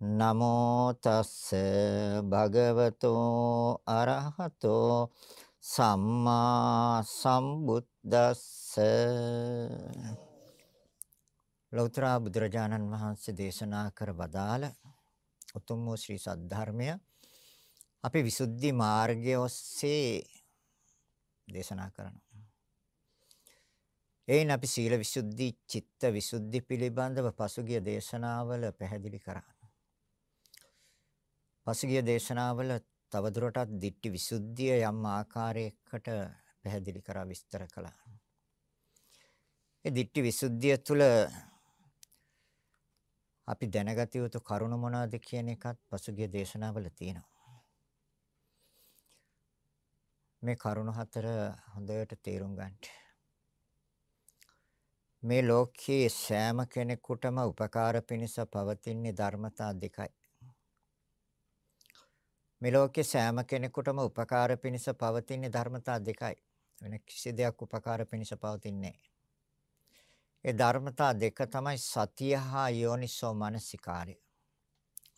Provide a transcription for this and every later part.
නමෝ තස්ස භගවතෝ අරහතෝ සම්මා සම්බුද්දස්ස ලෞතර බුදුරජාණන් වහන්සේ දේශනා කර වදාළ උතුම් වූ ශ්‍රී සද්ධර්මය අපි විසුද්ධි මාර්ගය ඔස්සේ දේශනා කරනවා. එයින් අපි සීල විසුද්ධි, චිත්ත විසුද්ධි පිළිබඳව පසුගිය දේශනාවල පැහැදිලි කරා. පසුගිය දේශනාවල තවදුරටත් ditthi විසුද්ධිය යම් ආකාරයකට පැහැදිලි කරා විස්තර කළා. ඒ ditthi විසුද්ධිය තුළ අපි දැනගත යුතු කරුණ මොනවද කියන එකත් පසුගිය දේශනාවල තියෙනවා. මේ කරුණ හතර හොඳට තේරුම් ගන්න. මේ ලෝකයේ සෑම කෙනෙකුටම උපකාර පිණිස පවතින ධර්මතා දෙකයි. මේ ලෝකයේ සෑම කෙනෙකුටම උපකාර පිණිස පවතින ධර්මතා දෙකයි. වෙන කිසි දෙයක් උපකාර පිණිස පවතින්නේ ඒ ධර්මතා දෙක තමයි සතිය හා යෝනිසෝ මනසිකාරය.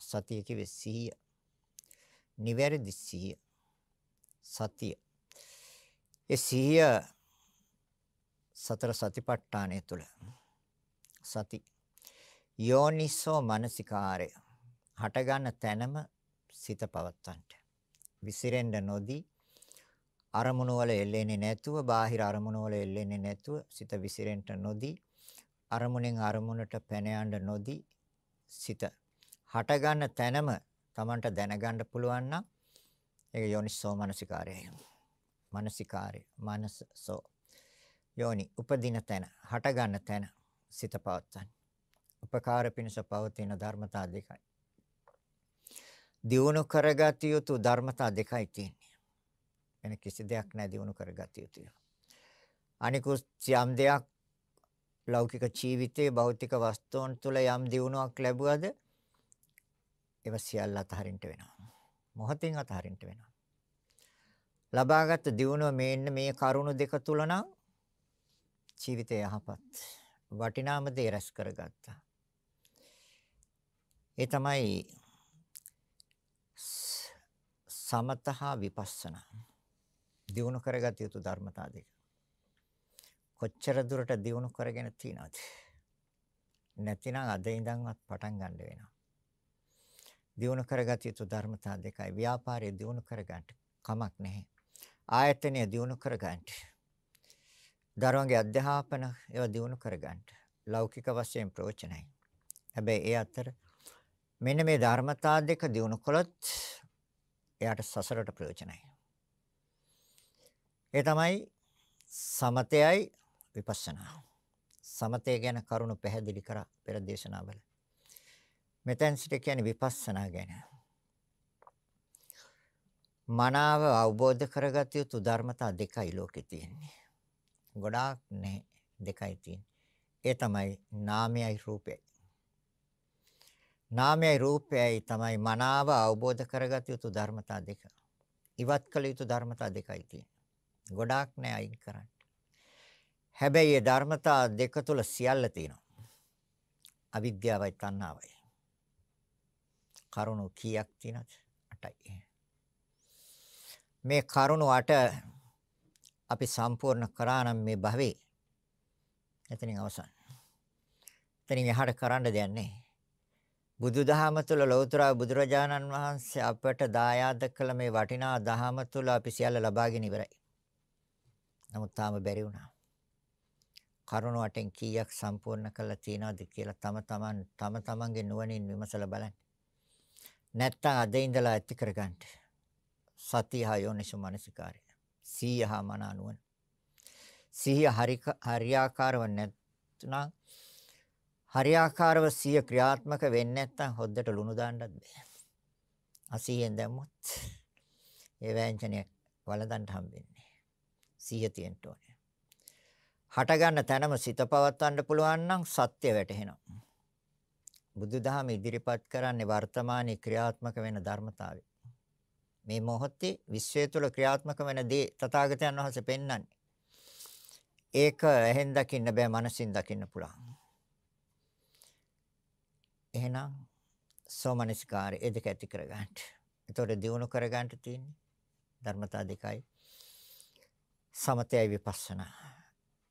සතිය කිව්වේ සිහිය. නිවැරදි සිහිය. සතිය. ඒ සිහිය සතර සතිපට්ඨානය තුළ සති යෝනිසෝ මනසිකාරය හට ගන්න තැනම සිත පවත්තන්ට. විසිරෙන්න නොදී අරමුණු වල එල්ලෙන්නේ නැතුව බාහිර අරමුණු වල එල්ලෙන්නේ නැතුව සිත විසිරෙන්න නොදී අරමුණෙන් අරමුණට පැන යන්න නොදී සිත හට ගන්න තැනම Tamanට දැනගන්න පුළුවන් නම් ඒක යෝනිසෝ මනසිකාරයයි. මානසිකාරය මානසෝ යෝනි උපදින තැන හට ගන්න තැන සිත පවත්තන් උපකාර පිණිස පවතින ධර්මතා දෙකයි. දියුණු කරගatiya යුතු ධර්මතා දෙකයි තියෙන්නේ. වෙන කිසි දෙයක් නැහැ දියුණු කරගatiya යුතුය. අනිකුත් යම් දෙයක් ලෞකික ජීවිතයේ භෞතික වස්තුන් තුළ යම් දියුණුවක් ලැබුවද ඒව සියල්ල අතහරින්න වෙනවා. මොහොතින් අතහරින්න වෙනවා. ලබාගත් දියුණුව මේන්න මේ කරුණු දෙක තුල නම් ජීවිතය යහපත්. වටිනාම දේ රැස් කරගත්තා. ඒ තමයි සමතහා විපස්සනා. දියුණු කරගත යුතු ධර්මතා දෙක. කොච්චර දුරට දියුණු කරගෙන තියනවද? නැතිනම් අද ඉඳන්වත් පටන් ගන්න වෙනවා. දියුණු කරගත යුතු ධර්මතා දෙකයි. ව්‍යාපාරය දියුණු කරගන්න කමක් නැහැ. ආයතනය දියුණු කරගන්න. දරුවන්ගේ අධ්‍යාපන ඒවා දියුණු කරගන්න. ලෞකික වශයෙන් ප්‍රයෝජනයි. හැබැයි ඒ අතර මෙන්න මේ ධර්මතා දෙක දියුණු කළොත් එයාට සසරට ප්‍රයෝජනයි. ඒ තමයි සමතයයි විපස්සනා. සමතය ගැන කරුණු පැහැදිලි කරා පෙර දේශනාවල. මෙතෙන් සිට කියන්නේ විපස්සනා ගැන. මනාව අවබෝධ කරගත යුතු ධර්මතා දෙකයි ලෝකේ තියෙන්නේ. ගොඩාක් නැහැ දෙකයි තියෙන්නේ. ඒ තමයි නාමයයි රූපයයි. නාමයයි රූපයයි තමයි මනාව අවබෝධ කරගත යුතු ධර්මතා දෙක. ඉවත් කළ යුතු ධර්මතා දෙකයි තියෙන්නේ. ගොඩාක් නැහැ අයින් කරන්න. හැබැයි මේ ධර්මතා දෙක තුල සියල්ල තියෙනවා. අවිද්‍යාවයි තණ්හාවයි. කරුණු කීයක් තියෙනවද? 8යි. මේ කරුණු අට අපි සම්පූර්ණ කරා නම් මේ භවේ එතනින් අවසන්. එතනින් එහාට කරන්න දෙයක් නැහැ. බුදුදහම තුළ ලෞතර බුදුරජාණන් වහන්සේ අපට දායාද කළ මේ වටිනා දහම තුළ අපි සියල්ල ලබාගෙන ඉවරයි. නමුත් තාම බැරි වුණා. කරුණ වටෙන් කීයක් සම්පූර්ණ කළා තියනවද කියලා තම තමන් තම තමන්ගේ නුවණින් විමසලා බලන්න. නැත්තම් අද ඉඳලා ඇති කරගන්න. සතිය හයෝනිසු මනසිකාරය. සීයහා මන නුවණ. සිහිය හරියාකාරව නැත්නම් හරියාකාරව සිය ක්‍රියාත්මක වෙන්නේ නැත්නම් හොද්දට ලුණු දාන්නත් බෑ. අසීයෙන් දැම්මොත් ඒ වෑංජනය වලදන්න හම්බෙන්නේ. සිහිය තියෙන්න ඕනේ. හට ගන්න තැනම සිත පවත්වන්න පුළුවන් නම් සත්‍ය වැටහෙනවා. බුදුදහම ඉදිරිපත් කරන්නේ වර්තමානයේ ක්‍රියාත්මක වෙන ධර්මතාවය. මේ මොහොතේ විශ්වය තුළ ක්‍රියාත්මක වෙන දේ තථාගතයන් වහන්සේ පෙන්වන්නේ. ඒක ඇහෙන් දකින්න බෑ මනසින් දකින්න පුළුවන්. එහෙනම් සෝමනස්කාරය ඒ දෙක ඇති කරගන්න. ඒතකොට දිනු කරගන්න තියෙන්නේ ධර්මතා දෙකයි. සමතයයි විපස්සනා.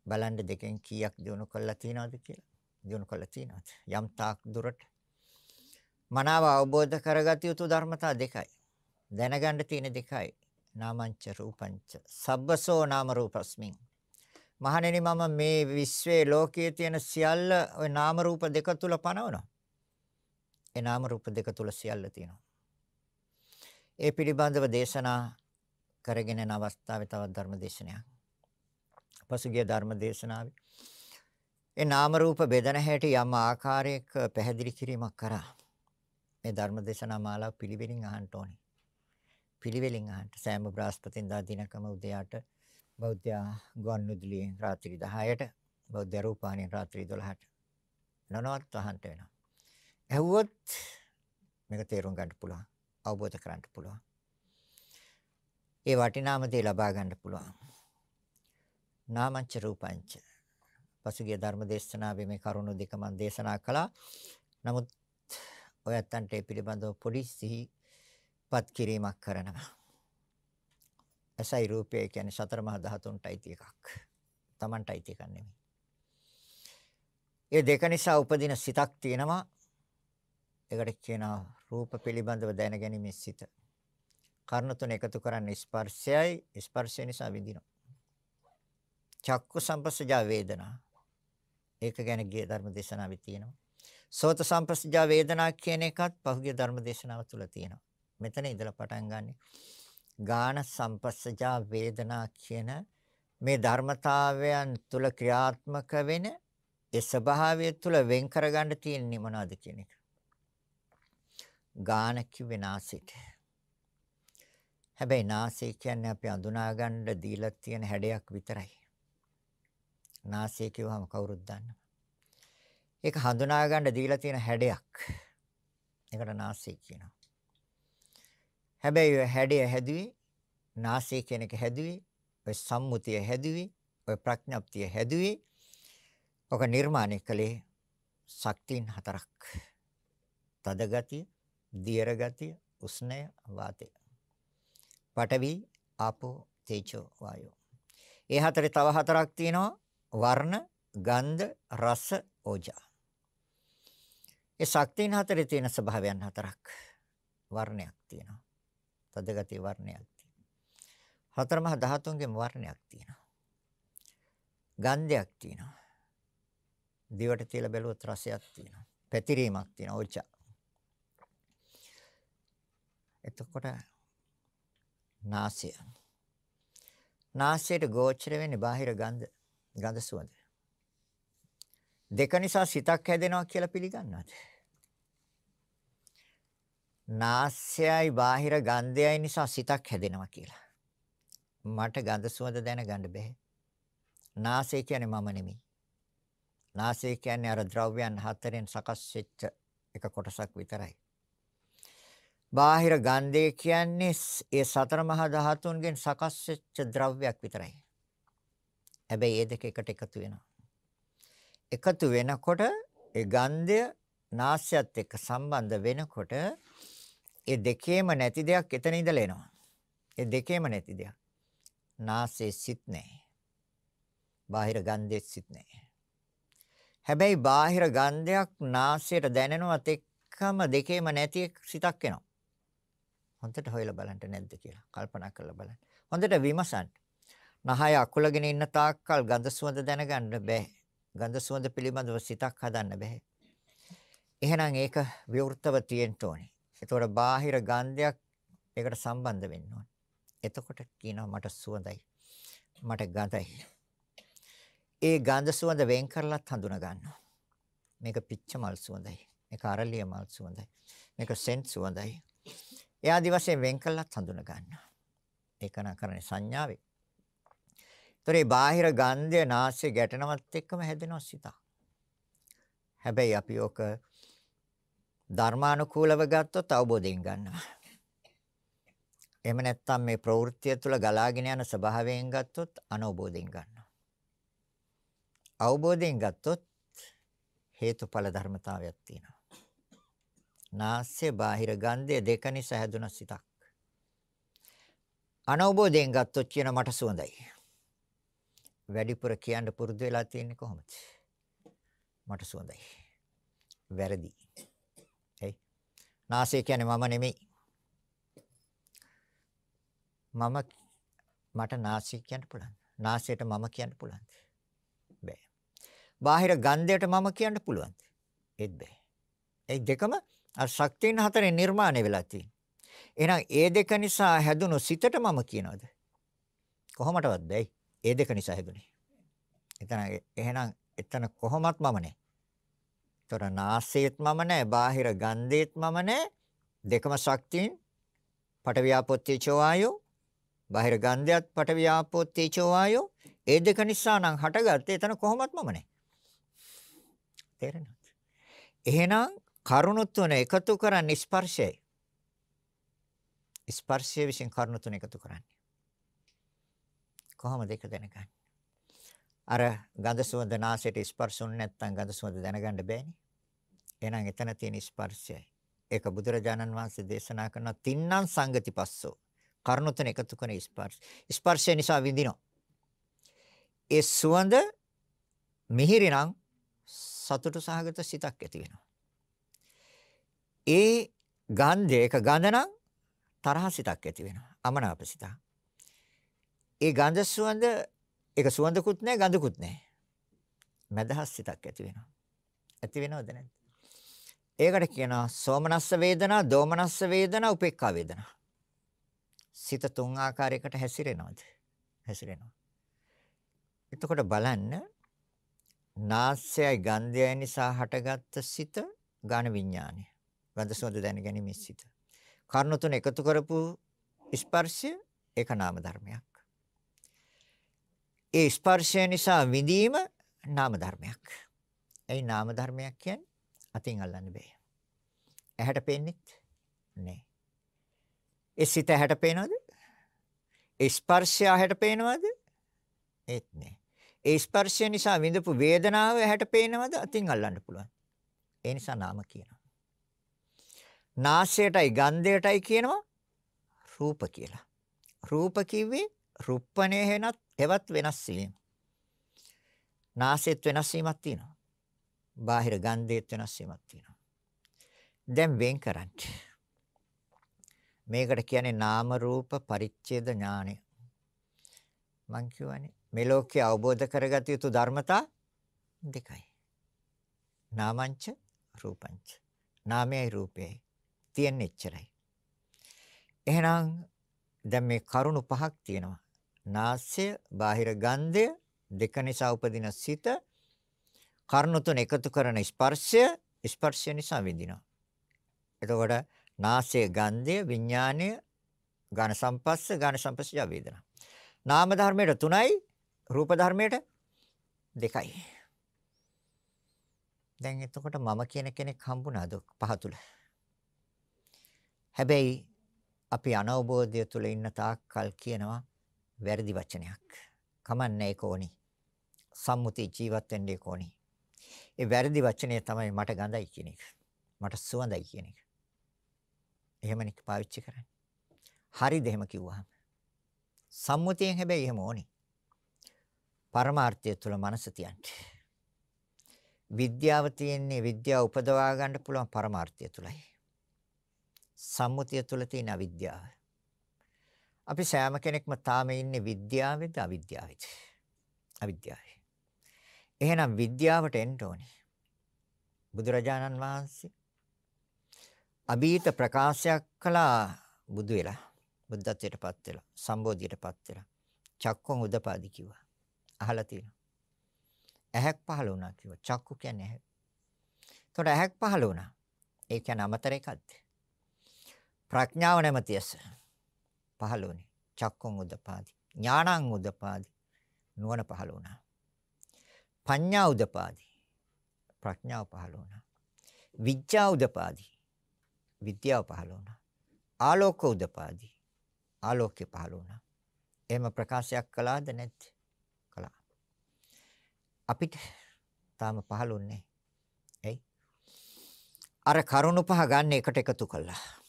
බලන්න දෙකෙන් කීයක් දිනු කළා තියනවද කියලා. දිනු කළා තියනවද? යම් තාක් දුරට මනාව අවබෝධ කරගatiya යුතු ධර්මතා දෙකයි. දැනගන්න තියෙන දෙකයි. නාමංච රූපංච. සබ්බසෝ නාම රූපස්මින්. මහණෙනි මම මේ විශ්වයේ ලෝකයේ තියෙන සියල්ල ওই නාම රූප දෙක තුල පනවනවා. ඒ නාම රූප දෙක තුල සියල්ල තියෙනවා. ඒ පිළිබඳව දේශනා කරගෙන යන අවස්ථාවේ තවත් ධර්ම දේශනයක්. පසුගිය ධර්ම දේශනාවේ ඒ නාම රූප බෙදන හැටි යම් ආකාරයක පැහැදිලි කිරීමක් කරා. මේ ධර්ම දේශනා මාලාව පිළිවෙලින් අහන්න ඕනේ. පිළිවෙලින් අහන්න. සෑම බ්‍රහස්පතින්දා දිනකම උදයාට බෞද්ධ ගුවන්විදුලියෙන් රාත්‍රී 10ට බෞද්ධ රූපාණියෙන් රාත්‍රී 12ට නොනවත් අහන්න වෙනවා. ඇහුවොත් මේක තේරුම් ගන්න පුළුවන්. අවබෝධ කරගන්න පුළුවන්. ඒ වටිනාම දේ ලබා ගන්න පුළුවන්. නාමංච රූපංච. පසුගිය ධර්ම දේශනාවේ මේ කරුණු දෙක මම දේශනා කළා. නමුත් ඔය ඇත්තන්ට ඒ පිළිබඳව පොඩි සිහිපත් කිරීමක් කරනවා. ඇසයි රූපය කියන්නේ සතර මහා ධාතුන්ට අයිති එකක්. Tamanට අයිති එකක් නෙමෙයි. ඒ දෙක නිසා උපදින සිතක් තියෙනවා. ඒකට කියනවා රූප පිළිබඳව දැනගැනීමේ සිත. කර්ණ තුන එකතු කරන්නේ ස්පර්ශයයි ස්පර්ශය නිසා විඳිනවා. චක්කු සම්පස්සජා වේදනා. ඒක ගැන ගිය ධර්ම දේශනාවේ තියෙනවා. සෝත සම්පස්සජා වේදනා කියන එකත් පහුගිය ධර්ම දේශනාව තුළ තියෙනවා. මෙතන ඉඳලා පටන් ගන්නේ ගාන සම්පස්සජා වේදනා කියන මේ ධර්මතාවයන් තුල ක්‍රියාත්මක වෙන ඒ ස්වභාවය තුල වෙන් කරගන්න තියෙන්නේ මොනවද කියන එක. ගාන කිව්වේ නාසයට. හැබැයි නාසය කියන්නේ අපි අඳුනා ගන්න දීලා තියෙන හැඩයක් විතරයි. නාසය කිව්වම කවුරුත් දන්නවා. ඒක හඳුනා ගන්න දීලා තියෙන හැඩයක්. ඒකට නාසය කියනවා. හැබැයි ඔය හැඩය හැදුවේ නාසය කියන එක හැදුවේ ඔය සම්මුතිය හැදුවේ ඔය ප්‍රඥප්තිය හැදුවේ ඔක නිර්මාණය කළේ ශක්තියින් හතරක්. තද ගතිය, දියර ගතිය, උෂ්ණය, වාතය. පඨවි, ආපෝ, තේජෝ, වායෝ. ඒ හතරේ තව හතරක් තියෙනවා වර්ණ, ගන්ධ, රස, ඕජා. ඒ ශක්තියින් හතරේ තියෙන ස්වභාවයන් හතරක්. වර්ණයක් තියෙනවා. තද ගතිය වර්ණයක් තියෙනවා. හතරමහා ධාතුන්ගේම වර්ණයක් තියෙනවා. ගන්ධයක් තියෙනවා. දිවට තියලා බැලුවොත් රසයක් තියෙනවා. පැතිරීමක් තියෙනවා. ඕචා. එතකොට නාසය. නාසයට ගෝචර වෙන්නේ බාහිර ගන්ධ, ගඳ සුවඳ. දෙක නිසා සිතක් හැදෙනවා කියලා පිළිගන්නවද? නාස්යයි බාහිර ගන්ධයයි නිසා සිතක් හැදෙනවා කියලා. මට ගඳ සුවඳ දැනගන්න බෑ. නාසය කියන්නේ මම නෙමෙයි. නාසය කියන්නේ අර ද්‍රව්‍යයන් හතරෙන් සකස් වෙච්ච එක කොටසක් විතරයි. බාහිර ගන්ධය කියන්නේ ඒ සතර මහා ධාතුන්ගෙන් සකස් වෙච්ච ද්‍රව්‍යයක් විතරයි. හැබැයි ඒ දෙක එකට එකතු වෙනවා. එකතු වෙනකොට ඒ ගන්ධය නාස්‍යත් එක්ක සම්බන්ධ වෙනකොට ඒ දෙකේම නැති දෙයක් එතන ඉඳලා එනවා. ඒ දෙකේම නැති දෙයක්. නාසයේ සිත් නැහැ. බාහිර ගන්ධයේ සිත් නැහැ. හැබැයි බාහිර ගන්ධයක් නාසයට දැනෙනවත් එක්කම දෙකේම නැති සිතක් එනවා. හොඳට හොයලා බලන්න නැද්ද කියලා කල්පනා කරලා බලන්න. හොඳට විමසන්න. නහය අකුලගෙන ඉන්න තාක්කල් ගඳ සුවඳ දැනගන්න බෑ. ගඳ සුවඳ පිළිබඳව සිතක් හදන්න බෑ. එහෙනම් ඒක විවෘතව තියෙන්න ඕනේ. ඒතකොට බාහිර ගන්ධයක් ඒකට සම්බන්ධ වෙන්න ඕනේ. එතකොට කියනවා මට සුවඳයි. මට ගඳයි. ඒ ගඳ සුවඳ වෙන් කරලත් හඳුනා ගන්නවා. මේක පිච්ච මල් සුවඳයි. මේක අරලිය මල් සුවඳයි. මේක සෙන්ට් සුවඳයි. එයාදි වශයෙන් වෙන් කරලත් හඳුනා ගන්නවා. ඒක නම් කරන්නේ සංඥාවේ. ඒතරේ බාහිර ගන්ධය නාසය ගැටෙනවත් එක්කම හැදෙනවා සිත. හැබැයි අපි ඔක ධර්මානුකූලව ගත්තොත් අවබෝධයෙන් ගන්නවා. එහෙම නැත්නම් මේ ප්‍රවෘත්තිය තුළ ගලාගෙන යන ස්වභාවයෙන් ගත්තොත් අනවබෝධයෙන් ගන්නවා. අවබෝධයෙන් ගත්තොත් හේතුඵල ධර්මතාවයක් තියෙනවා. නාස්‍ය බාහිර ගන්ධය දෙක නිසා හැදුන සිතක්. අනවබෝධයෙන් ගත්තොත් කියන මට සුවඳයි. වැඩිපුර කියන්න පුරුදු වෙලා තියෙන්නේ කොහොමද? මට සුවඳයි. වැරදි. එයි. නාසය කියන්නේ මම නෙමෙයි. මම මට නාසය කියන්න පුළුවන්. නාසයට මම කියන්න පුළුවන්. බෑ. බාහිර ගන්ධයට මම කියන්න පුළුවන්. ඒත් බෑ. ඒ දෙකම අර ශක්තියන් හතරෙන් නිර්මාණය වෙලා තියෙනවා. එහෙනම් ඒ දෙක නිසා හැදුණු සිතට මම කියනවාද? කොහොමටවත් බෑයි. ඒ දෙක නිසා හැදුනේ. එතන එහෙනම් එතන කොහොමත් මම නෑ. ତොර නාසයේත් මම නෑ, බාහිර ගන්ධයේත් මම නෑ. දෙකම ශක්තියින් පටවියාපොත්තේ වායෝ බාහිර ගන්ධයත් පටවිය ආපෝ තේජෝ වායෝ ඒ දෙක නිසා නම් හටගත්තේ එතන කොහොමත් මම නැහැ. තේරෙනවද? එහෙනම් කරුණු තුන එකතු කරන්නේ ස්පර්ශයයි. ස්පර්ශය විසින් කරුණු තුන එකතු කරන්නේ. කොහොමද ඒක දැනගන්නේ? අර ගඳ සුවඳ නාසයට ස්පර්ශුන් නැත්නම් ගඳ සුවඳ දැනගන්න බෑනේ. එහෙනම් එතන තියෙන ස්පර්ශයයි. ඒක බුදුරජාණන් වහන්සේ දේශනා කරන තින්නම් සංගතිපස්සෝ කරුණු තුන එකතු කරන ස්පර්ශ. ස්පර්ශය නිසා විඳිනවා. ඒ සුවඳ මිහිරි නම් සතුට සහගත සිතක් ඇති වෙනවා. ඒ ගන්ධය එක ගඳ නම් තරහ සිතක් ඇති වෙනවා. අමනාප සිතක්. ඒ ගඳ සුවඳ ඒක සුවඳකුත් නැහැ ගඳකුත් නැහැ. මදහස් සිතක් ඇති වෙනවා. ඇති වෙනවද නැද්ද? ඒකට කියනවා සෝමනස්ස වේදනා, දෝමනස්ස වේදනා, උපේක්ඛා වේදනා. සිත තුන් ආකාරයකට හැසිරෙනවද? හැසිරෙනවා. එතකොට බලන්න නාසයයි ගන්ධයයි නිසා හටගත්ත සිත ඝන විඥානය. ගන්ධ සුවඳ දැන ගැනීම සිත. කර්ණ තුන එකතු කරපු ස්පර්ශය ඒක නාම ධර්මයක්. ඒ ස්පර්ශය නිසා විඳීම නාම ධර්මයක්. ඒ නාම ධර්මයක් කියන්නේ අතින් අල්ලන්න බෑ. ඇහැට පේන්නේත් නෑ. ඒ සිත හැට පේනවද? ඒ ස්පර්ශය හැට පේනවද? ඒත් නෑ. ඒ ස්පර්ශය නිසා විඳපු වේදනාව හැට පේනවද? අතින් අල්ලන්න පුළුවන්. ඒ නිසා නාම කියනවා. නාසයටයි ගන්ධයටයි කියනවා රූප කියලා. රූප කිව්වේ රුප්පණේ වෙනත් එවත් වෙනස් වීම. නාසෙත් වෙනස් වීමක් තියෙනවා. බාහිර ගන්ධෙත් වෙනස් වීමක් තියෙනවා. දැන් වෙන් කරන්නේ මේකට කියන්නේ නාම රූප පරිච්ඡේද ඥානය. මං කියවනේ මේ ලෝකේ අවබෝධ කරගත යුතු ධර්මතා දෙකයි. නාමංච රූපංච. නාමයයි රූපයයි. තියෙන්නේ එච්චරයි. එහෙනම් දැන් මේ කරුණු පහක් තියෙනවා. නාස්‍ය, බාහිර ගන්ධය, දෙක නිසා උපදින සිත, කර්ණ තුන එකතු කරන ස්පර්ශය, ස්පර්ශය නිසා විඳිනවා. එතකොට නාසය ගන්ධය විඥාණය ඝන සම්පස්ස ඝන සම්පස්සය වේදනා. නාම ධර්මයට 3යි රූප ධර්මයට 2යි. දැන් එතකොට මම කියන කෙනෙක් හම්බුණාද පහ තුල? හැබැයි අපි අනවබෝධය තුල ඉන්න තාක්කල් කියනවා වැරදි වචනයක්. කමන්නේ ඒක ඕනි. සම්මුති ජීවත් වෙන්නේ කොහොනි. ඒ වැරදි වචනය තමයි මට ගඳයි කියන එක. මට සුවඳයි කියන එක. එහෙමනේ පාවිච්චි කරන්නේ. හරිද එහෙම කිව්වහම? සම්මුතියෙන් හැබැයි එහෙම ඕනි. පරමාර්ථය තුල මනස තියන්න. විද්‍යාව තියෙන්නේ විද්‍යාව උපදවා ගන්න පුළුවන් පරමාර්ථය තුලයි. සම්මුතිය තුල තියෙන අවිද්‍යාව. අපි සෑම කෙනෙක්ම තාම ඉන්නේ විද්‍යාවේද අවිද්‍යාවේද? අවිද්‍යාවේ. එහෙනම් විද්‍යාවට එන්න ඕනේ. බුදුරජාණන් වහන්සේ අභීත ප්‍රකාශයක් කළා බුදු වෙලා බුද්ධත්වයටපත් වෙලා සම්බෝධියටපත් වෙලා චක්කුන් උදපාදි කිව්වා. අහලා තියෙනවා. ඇහැක් පහළ වුණා කිව්වා. චක්කු කියන්නේ ඇහැ. එතකොට ඇහැක් පහළ වුණා. ඒ කියන්නේ අමතර එකක්ද? ප්‍රඥාව නැමැතියස පහළ වුණේ. චක්කුන් උදපාදි. ඥානං උදපාදි. නුවණ පහළ වුණා. පඤ්ඤා උදපාදි. ප්‍රඥාව පහළ වුණා. විඥා උදපාදි. විද්‍යාව පහළ වුණා. ආලෝක උදපාදි. ආලෝකය පහළ වුණා. එහෙම ප්‍රකාශයක් කළාද නැද්ද? කළා. අපිට තාම පහළුන්නේ. ඇයි? අර කරුණු පහ ගන්න එකට එකතු කළා.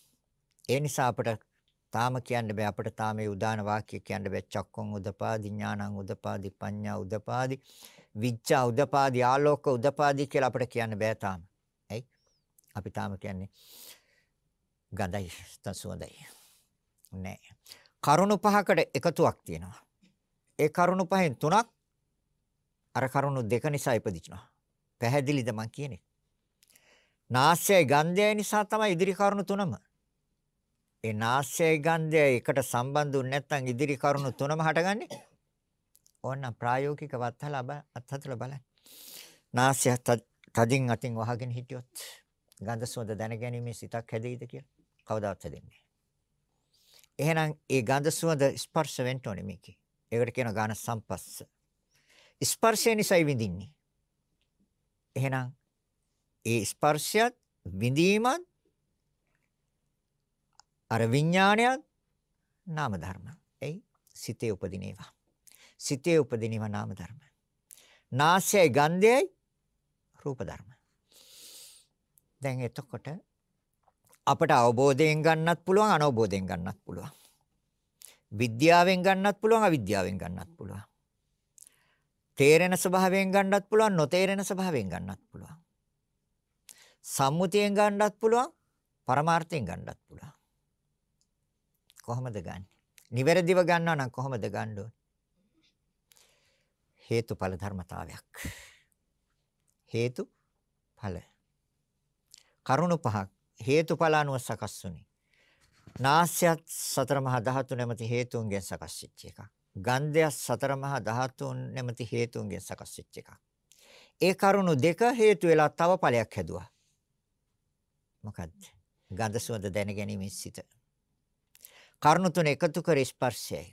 ඒ නිසා අපිට තාම කියන්න බෑ අපිට තාම මේ උදාන වාක්‍ය කියන්න බෑ චක්කොන් උදපාදි ඥානං උදපාදි පඤ්ඤා උදපාදි විච්ඡා උදපාදි ආලෝක උදපාදි කියලා අපිට කියන්න බෑ තාම. ඇයි? අපි තාම කියන්නේ ගඳයි තසුවඳයි. නෑ. කරුණු පහකට එකතුවක් තියෙනවා. ඒ කරුණු පහෙන් තුනක් අර කරුණු දෙක නිසා ඉපදිනවා. පැහැදිලිද මං කියන්නේ? නාස්‍යයි ගන්ධයයි නිසා තමයි ඉදිරි කරුණු තුනම. ඒ නාස්‍යයි ගන්ධයයි එකට සම්බන්ධුනේ නැත්නම් ඉදිරි කරුණු තුනම හටගන්නේ. ඕන්න ප්‍රායෝගික වත්තල අත්හතල බලන්න. නාස්‍ය තදින් අතින් වහගෙන හිටියොත් ගන්ධ සුවඳ දැනගැනීමේ සිතක් හැදෙයිද කියලා කවදාවත් හැදෙන්නේ එහෙනම් ඒ ගඳ සුවඳ ස්පර්ශ වෙන්න ඕනේ මේකේ. ඒකට කියන ගාන සම්පස්ස. ස්පර්ශය නිසායි විඳින්නේ. එහෙනම් ඒ ස්පර්ශයත් විඳීමත් අර විඥානයත් නාම ධර්ම. එයි සිතේ උපදින ඒවා. සිතේ උපදින ඒවා නාම ධර්ම. නාසයයි ගන්ධයයි රූප ධර්ම. දැන් එතකොට අපට අවබෝධයෙන් ගන්නත් පුළුවන් අනවබෝධයෙන් ගන්නත් පුළුවන්. විද්‍යාවෙන් ගන්නත් පුළුවන් අවිද්‍යාවෙන් ගන්නත් පුළුවන්. තේරෙන ස්වභාවයෙන් ගන්නත් පුළුවන් නොතේරෙන ස්වභාවයෙන් ගන්නත් පුළුවන්. සම්මුතියෙන් ගන්නත් පුළුවන් පරමාර්ථයෙන් ගන්නත් පුළුවන්. කොහොමද ගන්නෙ? නිවැරදිව ගන්නවා නම් කොහොමද ගන්න ඕනේ? හේතුඵල ධර්මතාවයක්. හේතු ඵල. කරුණු පහක් හේතුඵල අනුව සකස් වුනේ. නාස්‍යත් සතර මහා ධාතු නැමැති හේතුන්ගෙන් සකස් වෙච්ච එකක්. ගන්ධයත් සතර මහා ධාතුන් නැමැති හේතුන්ගෙන් සකස් වෙච්ච එකක්. ඒ කරුණු දෙක හේතු වෙලා තව ඵලයක් හැදුවා. මොකද්ද? ගන්ධ සුවඳ දැන ගැනීම සිත. කරුණු තුන එකතු කර ස්පර්ශයයි.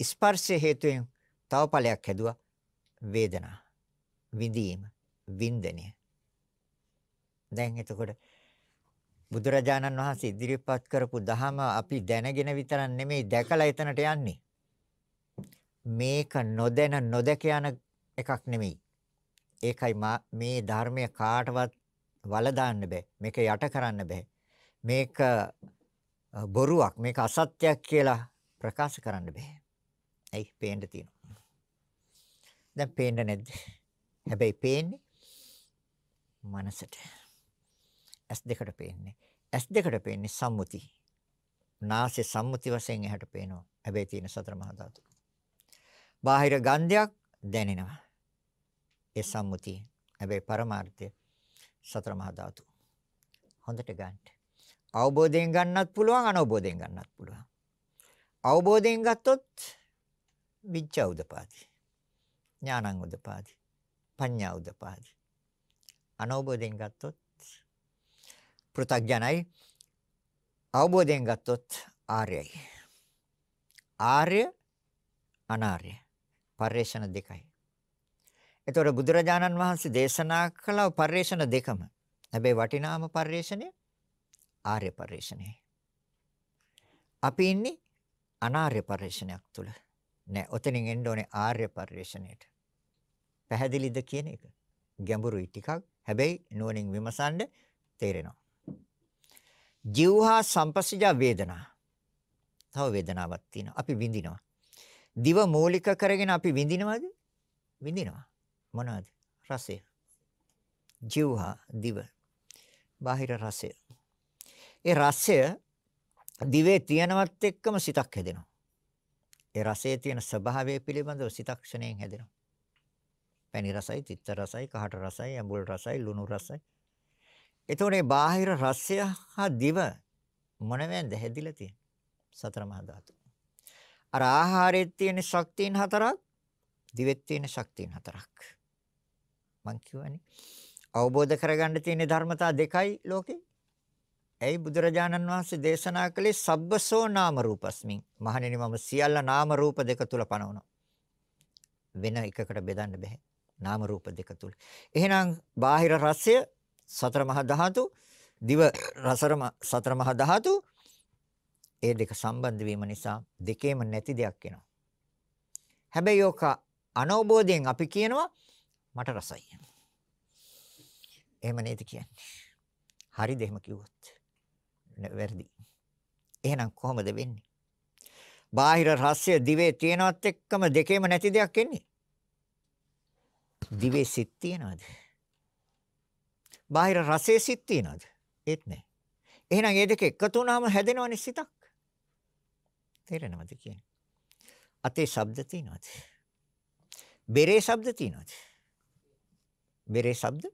ස්පර්ශය හේතුවෙන් තව ඵලයක් හැදුවා වේදනා. විඳීම, වින්දනය. දැන් එතකොට බුදුරජාණන් වහන්සේ ඉදිරිපත් කරපු දහම අපි දැනගෙන විතරක් නෙමෙයි දැකලා එතනට යන්නේ. මේක නොදැන නොදැක යන එකක් නෙමෙයි. ඒකයි මේ ධර්මය කාටවත් වල දාන්න බෑ. මේක යට කරන්න බෑ. මේක බොරුවක්, මේක අසත්‍යයක් කියලා ප්‍රකාශ කරන්න බෑ. ඇයි පේන්න තියෙනවා. දැන් පේන්නේ නැද්ද? හැබැයි පේන්නේ මනසට. ඇස් දෙකට පේන්නේ. ඇස් දෙකට පේන්නේ සම්මුති. නාසය සම්මුති වශයෙන් එහට පේනවා. හැබැයි තියෙන සතර මහා ධාතු. බාහිර ගන්ධයක් දැනෙනවා. ඒ සම්මුතිය. හැබැයි පරමාර්ථය සතර මහා ධාතු. හොඳට ගන්න. අවබෝධයෙන් ගන්නත් පුළුවන් අනවබෝධයෙන් ගන්නත් පුළුවන්. අවබෝධයෙන් ගත්තොත් විච්ඡ උදපාදි. ඥානං උදපාදි. පඤ්ඤා උදපාදි. අනවබෝධයෙන් ගත්තොත් පෘථග්ජනයි අවබෝධයෙන් ගත්තොත් ආර්යයි. ආර්ය අනාර්ය. පරිේශන දෙකයි. එතකොට බුදුරජාණන් වහන්සේ දේශනා කළ පරිේශන දෙකම. හැබැයි වටිනාම පරිේශනය ආර්ය පරිේශනයයි. අපි ඉන්නේ අනාර්ය පරිේශනයක් තුල. නෑ ඔතනින් එන්න ඕනේ ආර්ය පරිේශනයට. පැහැදිලිද කියන එක? ගැඹුරුයි ටිකක්. හැබැයි නුවණින් විමසන්න තේරෙනවා. ජීවහා සංපස්සජා වේදනා. තව වේදනාවක් තියෙනවා. අපි විඳිනවා. දිව මූලික කරගෙන අපි විඳිනවද? විඳිනවා. මොනවද? රසය. ජීවහා දිව. බාහිර රසය. ඒ රසය දිවේ තියනවත් එක්කම සිතක් හැදෙනවා. ඒ රසයේ තියෙන ස්වභාවය පිළිබඳව සිතක් ක්ෂණයෙන් හැදෙනවා. පැණි රසයි, තිත්ත රසයි, කහට රසයි, ඇඹුල් රසයි, ලුණු රසයි. එතකොට මේ බාහිර රසය හා දිව මොනවෙන්ද හැදිලා තියෙන්නේ? සතර මහා ධාතු. අර ආහාරයේ තියෙන ශක්තියන් හතරක්, දිවෙත් තියෙන ශක්තියන් හතරක්. මං කියවනේ අවබෝධ කරගන්න තියෙන ධර්මතා දෙකයි ලෝකේ. ඇයි බුදුරජාණන් වහන්සේ දේශනා කළේ සබ්බසෝ නාම රූපස්මින්. මහණෙනි මම සියල්ල නාම රූප දෙක තුල පනවනවා. වෙන එකකට බෙදන්න බෑ. නාම රූප දෙක තුල. එහෙනම් බාහිර රසය සතර මහා ධාතු, දිව රසරම සතර මහා ධාතු ඒ දෙක සම්බන්ධ වීම නිසා දෙකේම නැති දෙයක් වෙනවා. හැබැයි ඔක අනවබෝධයෙන් අපි කියනවා මට රසයි. එහෙම නේද කියන්නේ? හරිද එහෙම කිව්වොත්? වැරදි. එහෙනම් කොහොමද වෙන්නේ? බාහිර රසය දිවේ තියනවත් එක්කම දෙකේම නැති දෙයක් එන්නේ. දිවේ සිත් තියනවද? බාහිර රසයේ සිත් තියනවද? ඒත් නැහැ. එහෙනම් මේ දෙක එකතු වුණාම හැදෙනවනේ සිතක්. තේරෙනවද කියන්නේ? අතේ ශබ්ද තියනවද? බෙරේ ශබ්ද තියනවද? බෙරේ ශබ්ද?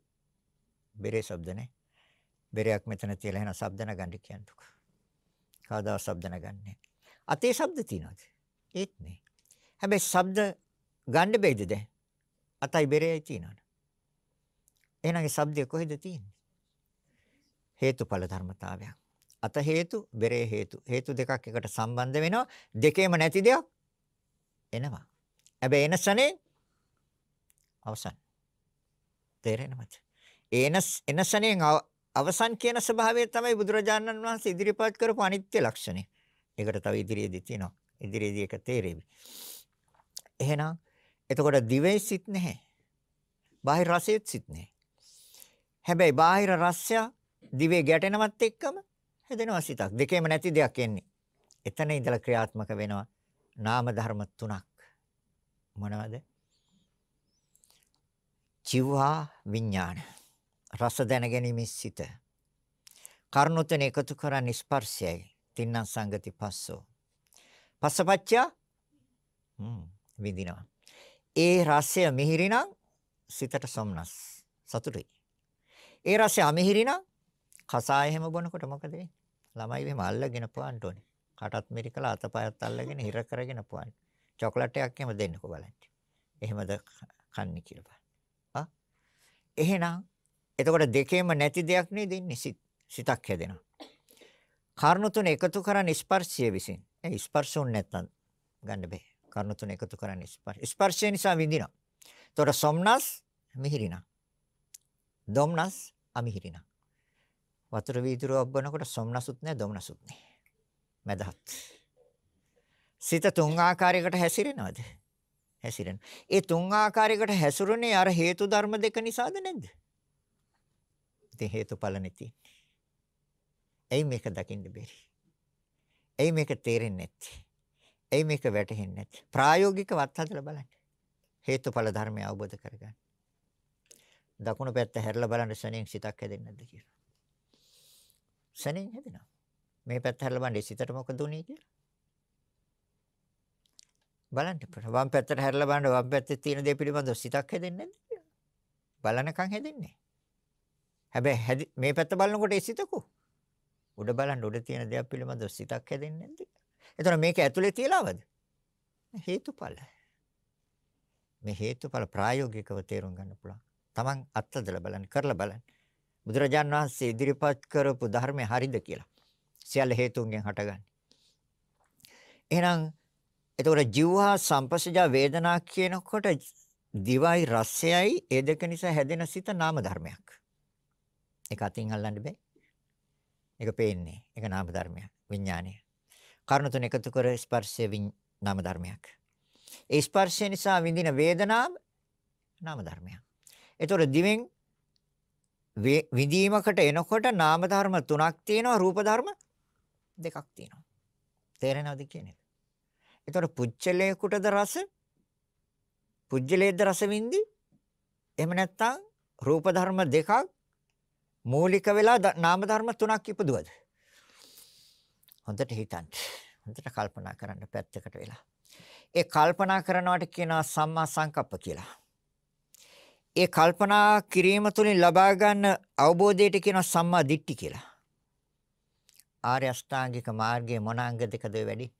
බෙරේ ශබ්ද නැහැ. බෙරයක් මෙතන තියලා එහෙනම් ශබ්ද නගන්න කියන්නකෝ. කවදා ශබ්ද නගන්නේ? අතේ ශබ්ද තියනවද? ඒත් නෑ. හැබැයි ශබ්ද ගන්න බැයිද දැන්? අතයි බෙරේයි තියනවනේ. එහෙනම් ඒ ශබ්දය කොහෙද තියෙන්නේ? හේතුඵල ධර්මතාවයක්. අත හේතු, බෙරේ හේතු. හේතු දෙකක් එකට සම්බන්ධ වෙනවා. දෙකේම නැති දෙයක් එනවා. හැබැයි එන සනේ අවසන්. තේරෙනවද? එන එන සනේ අවසන් කියන ස්වභාවය තමයි බුදුරජාණන් වහන්සේ ඉදිරිපත් කරපු අනිත්‍ය ලක්ෂණය. ඒකට තව ඉදිරියේදී තියෙනවා. ඉදිරියේදී ඒක තේරෙවි. එහෙනම් එතකොට දිවේ සිත් නැහැ. බාහිර රසෙත් සිත් නැහැ. හැබැයි බාහිර රසය දිවේ ගැටෙනවත් එක්කම හැදෙනවා සිතක්. දෙකේම නැති දෙයක් එන්නේ. එතන ඉඳලා ක්‍රියාත්මක වෙනවා නාම ධර්ම තුනක්. මොනවද? චිවහා විඥාන. රස දැනගැනීමේ සිත. කර්ණොතන එකතු කරන් ස්පර්ශයයි. තින්න සංගති පස්සෝ. පස්සපච්චය හ්ම් විඳිනවා. ඒ රසය මිහිරිනම් සිතට සොම්නස් සතුටුයි. ඒ රසය අමිහිරි නම් කසාය එහෙම බොනකොට මොකද වෙන්නේ? ළමයි එහෙම අල්ලගෙන පුවන්න ඕනේ. කටත් මිරිකලා අතපයත් අල්ලගෙන හිර කරගෙන පුවන්න. චොකලට් එකක් එහෙම දෙන්නකෝ බලන්න. එහෙමද කන්නේ කියලා බලන්න. ආ එහෙනම් එතකොට දෙකේම නැති දෙයක් නේද ඉන්නේ සිත. සිතක් හැදෙනවා. කර්ණ තුන එකතු කරන් ස්පර්ශය විසින්. ඒ ස්පර්ශුන් නැත්තම් ගන්න බෑ. කර්ණ තුන එකතු කරන් ස්පර්ශ. ස්පර්ශය නිසා විඳිනවා. එතකොට සොම්නස් මිහිරිනා. දොම්නස් අමිහිරින. වතුර වීදුරුව ඔබනකොට සොම්නසුත් නැහැ දොම්නසුත් නැහැ. මදහත්. සිත තුන් ආකාරයකට හැසිරෙනවද? හැසිරෙන. ඒ තුන් ආකාරයකට හැසිරුනේ අර හේතු ධර්ම දෙක නිසාද නැද්ද? ඉතින් හේතුඵල නැති. එයි මේක දකින්න බැරි. එයි මේක තේරෙන්නේ නැති. එයි මේක වැටහෙන්නේ නැති. ප්‍රායෝගිකවත් හදලා බලන්න. හේතුඵල ධර්මය අවබෝධ කරගන්න. දකුණු පැත්ත හැරලා බලන්න ශණයෙන් සිතක් හැදෙන්නේ නැද්ද කියලා. ශණයෙන් හැදෙනවා. මේ පැත්ත හැරලා බලන්න සිතට මොකද උනේ කියලා. බලන්න වම් පැත්තට හැරලා බලන්න වම් පැත්තේ තියෙන දේ පිළිබඳව සිතක් හැදෙන්නේ නැද්ද කියලා. බලනකම් හැදෙන්නේ. හැබැයි මේ පැත්ත බලනකොට ඒ සිතකෝ. උඩ බලන්න උඩ තියෙන දේක් පිළිබඳව සිතක් හැදෙන්නේ නැද්ද? එතන මේක ඇතුලේ තියලාවද? හේතුඵල. මේ හේතුඵල ප්‍රායෝගිකව තේරුම් ගන්න පුළුවන්. Taman අත්දැකලා බලන්න කරලා බලන්න. බුදුරජාන් වහන්සේ ඉදිරිපත් කරපු ධර්මය හරිද කියලා. සියල්ල හේතුන්ගෙන් හටගන්නේ. එහෙනම් එතකොට ජීවහා සම්පස්සජා වේදනා කියනකොට දිවයි රසයයි ඒ දෙක නිසා හැදෙන සිත නාම ධර්මයක්. ඒක අතින් අල්ලන්න බෑ. ඒක පේන්නේ. ඒක නාම ධර්මයක්. විඥානය. කර්ණ තුන එකතු කර ස්පර්ශය නාම ධර්මයක්. ඒ ස්පර්ශය නිසා විඳින වේදනාව නාම ධර්මයක්. ඒතකොට දිවෙන් විඳීමකට එනකොට නාම ධර්ම තුනක් තියෙනවා රූප ධර්ම දෙකක් තියෙනවා. තේරෙනවද කියන්නේ? ඒතකොට පුච්චලේකුටද රස පුජ්‍යලේද රස විඳි එහෙම නැත්නම් රූප ධර්ම දෙකක් මූලික වෙලා නාම ධර්ම තුනක් ඉපදුවද හොඳට හිතන්න. හොඳට කල්පනා කරන්න පැත්තකට වෙලා. ඒ කල්පනා කරනවට කියනවා සම්මා සංකප්ප කියලා. ඒ කල්පනා කිරීම තුළින් ලබා ගන්න අවබෝධයට කියනවා සම්මා දිට්ඨි කියලා. ආර්ය අෂ්ටාංගික මාර්ගයේ මොන අංග දෙකද වැඩි?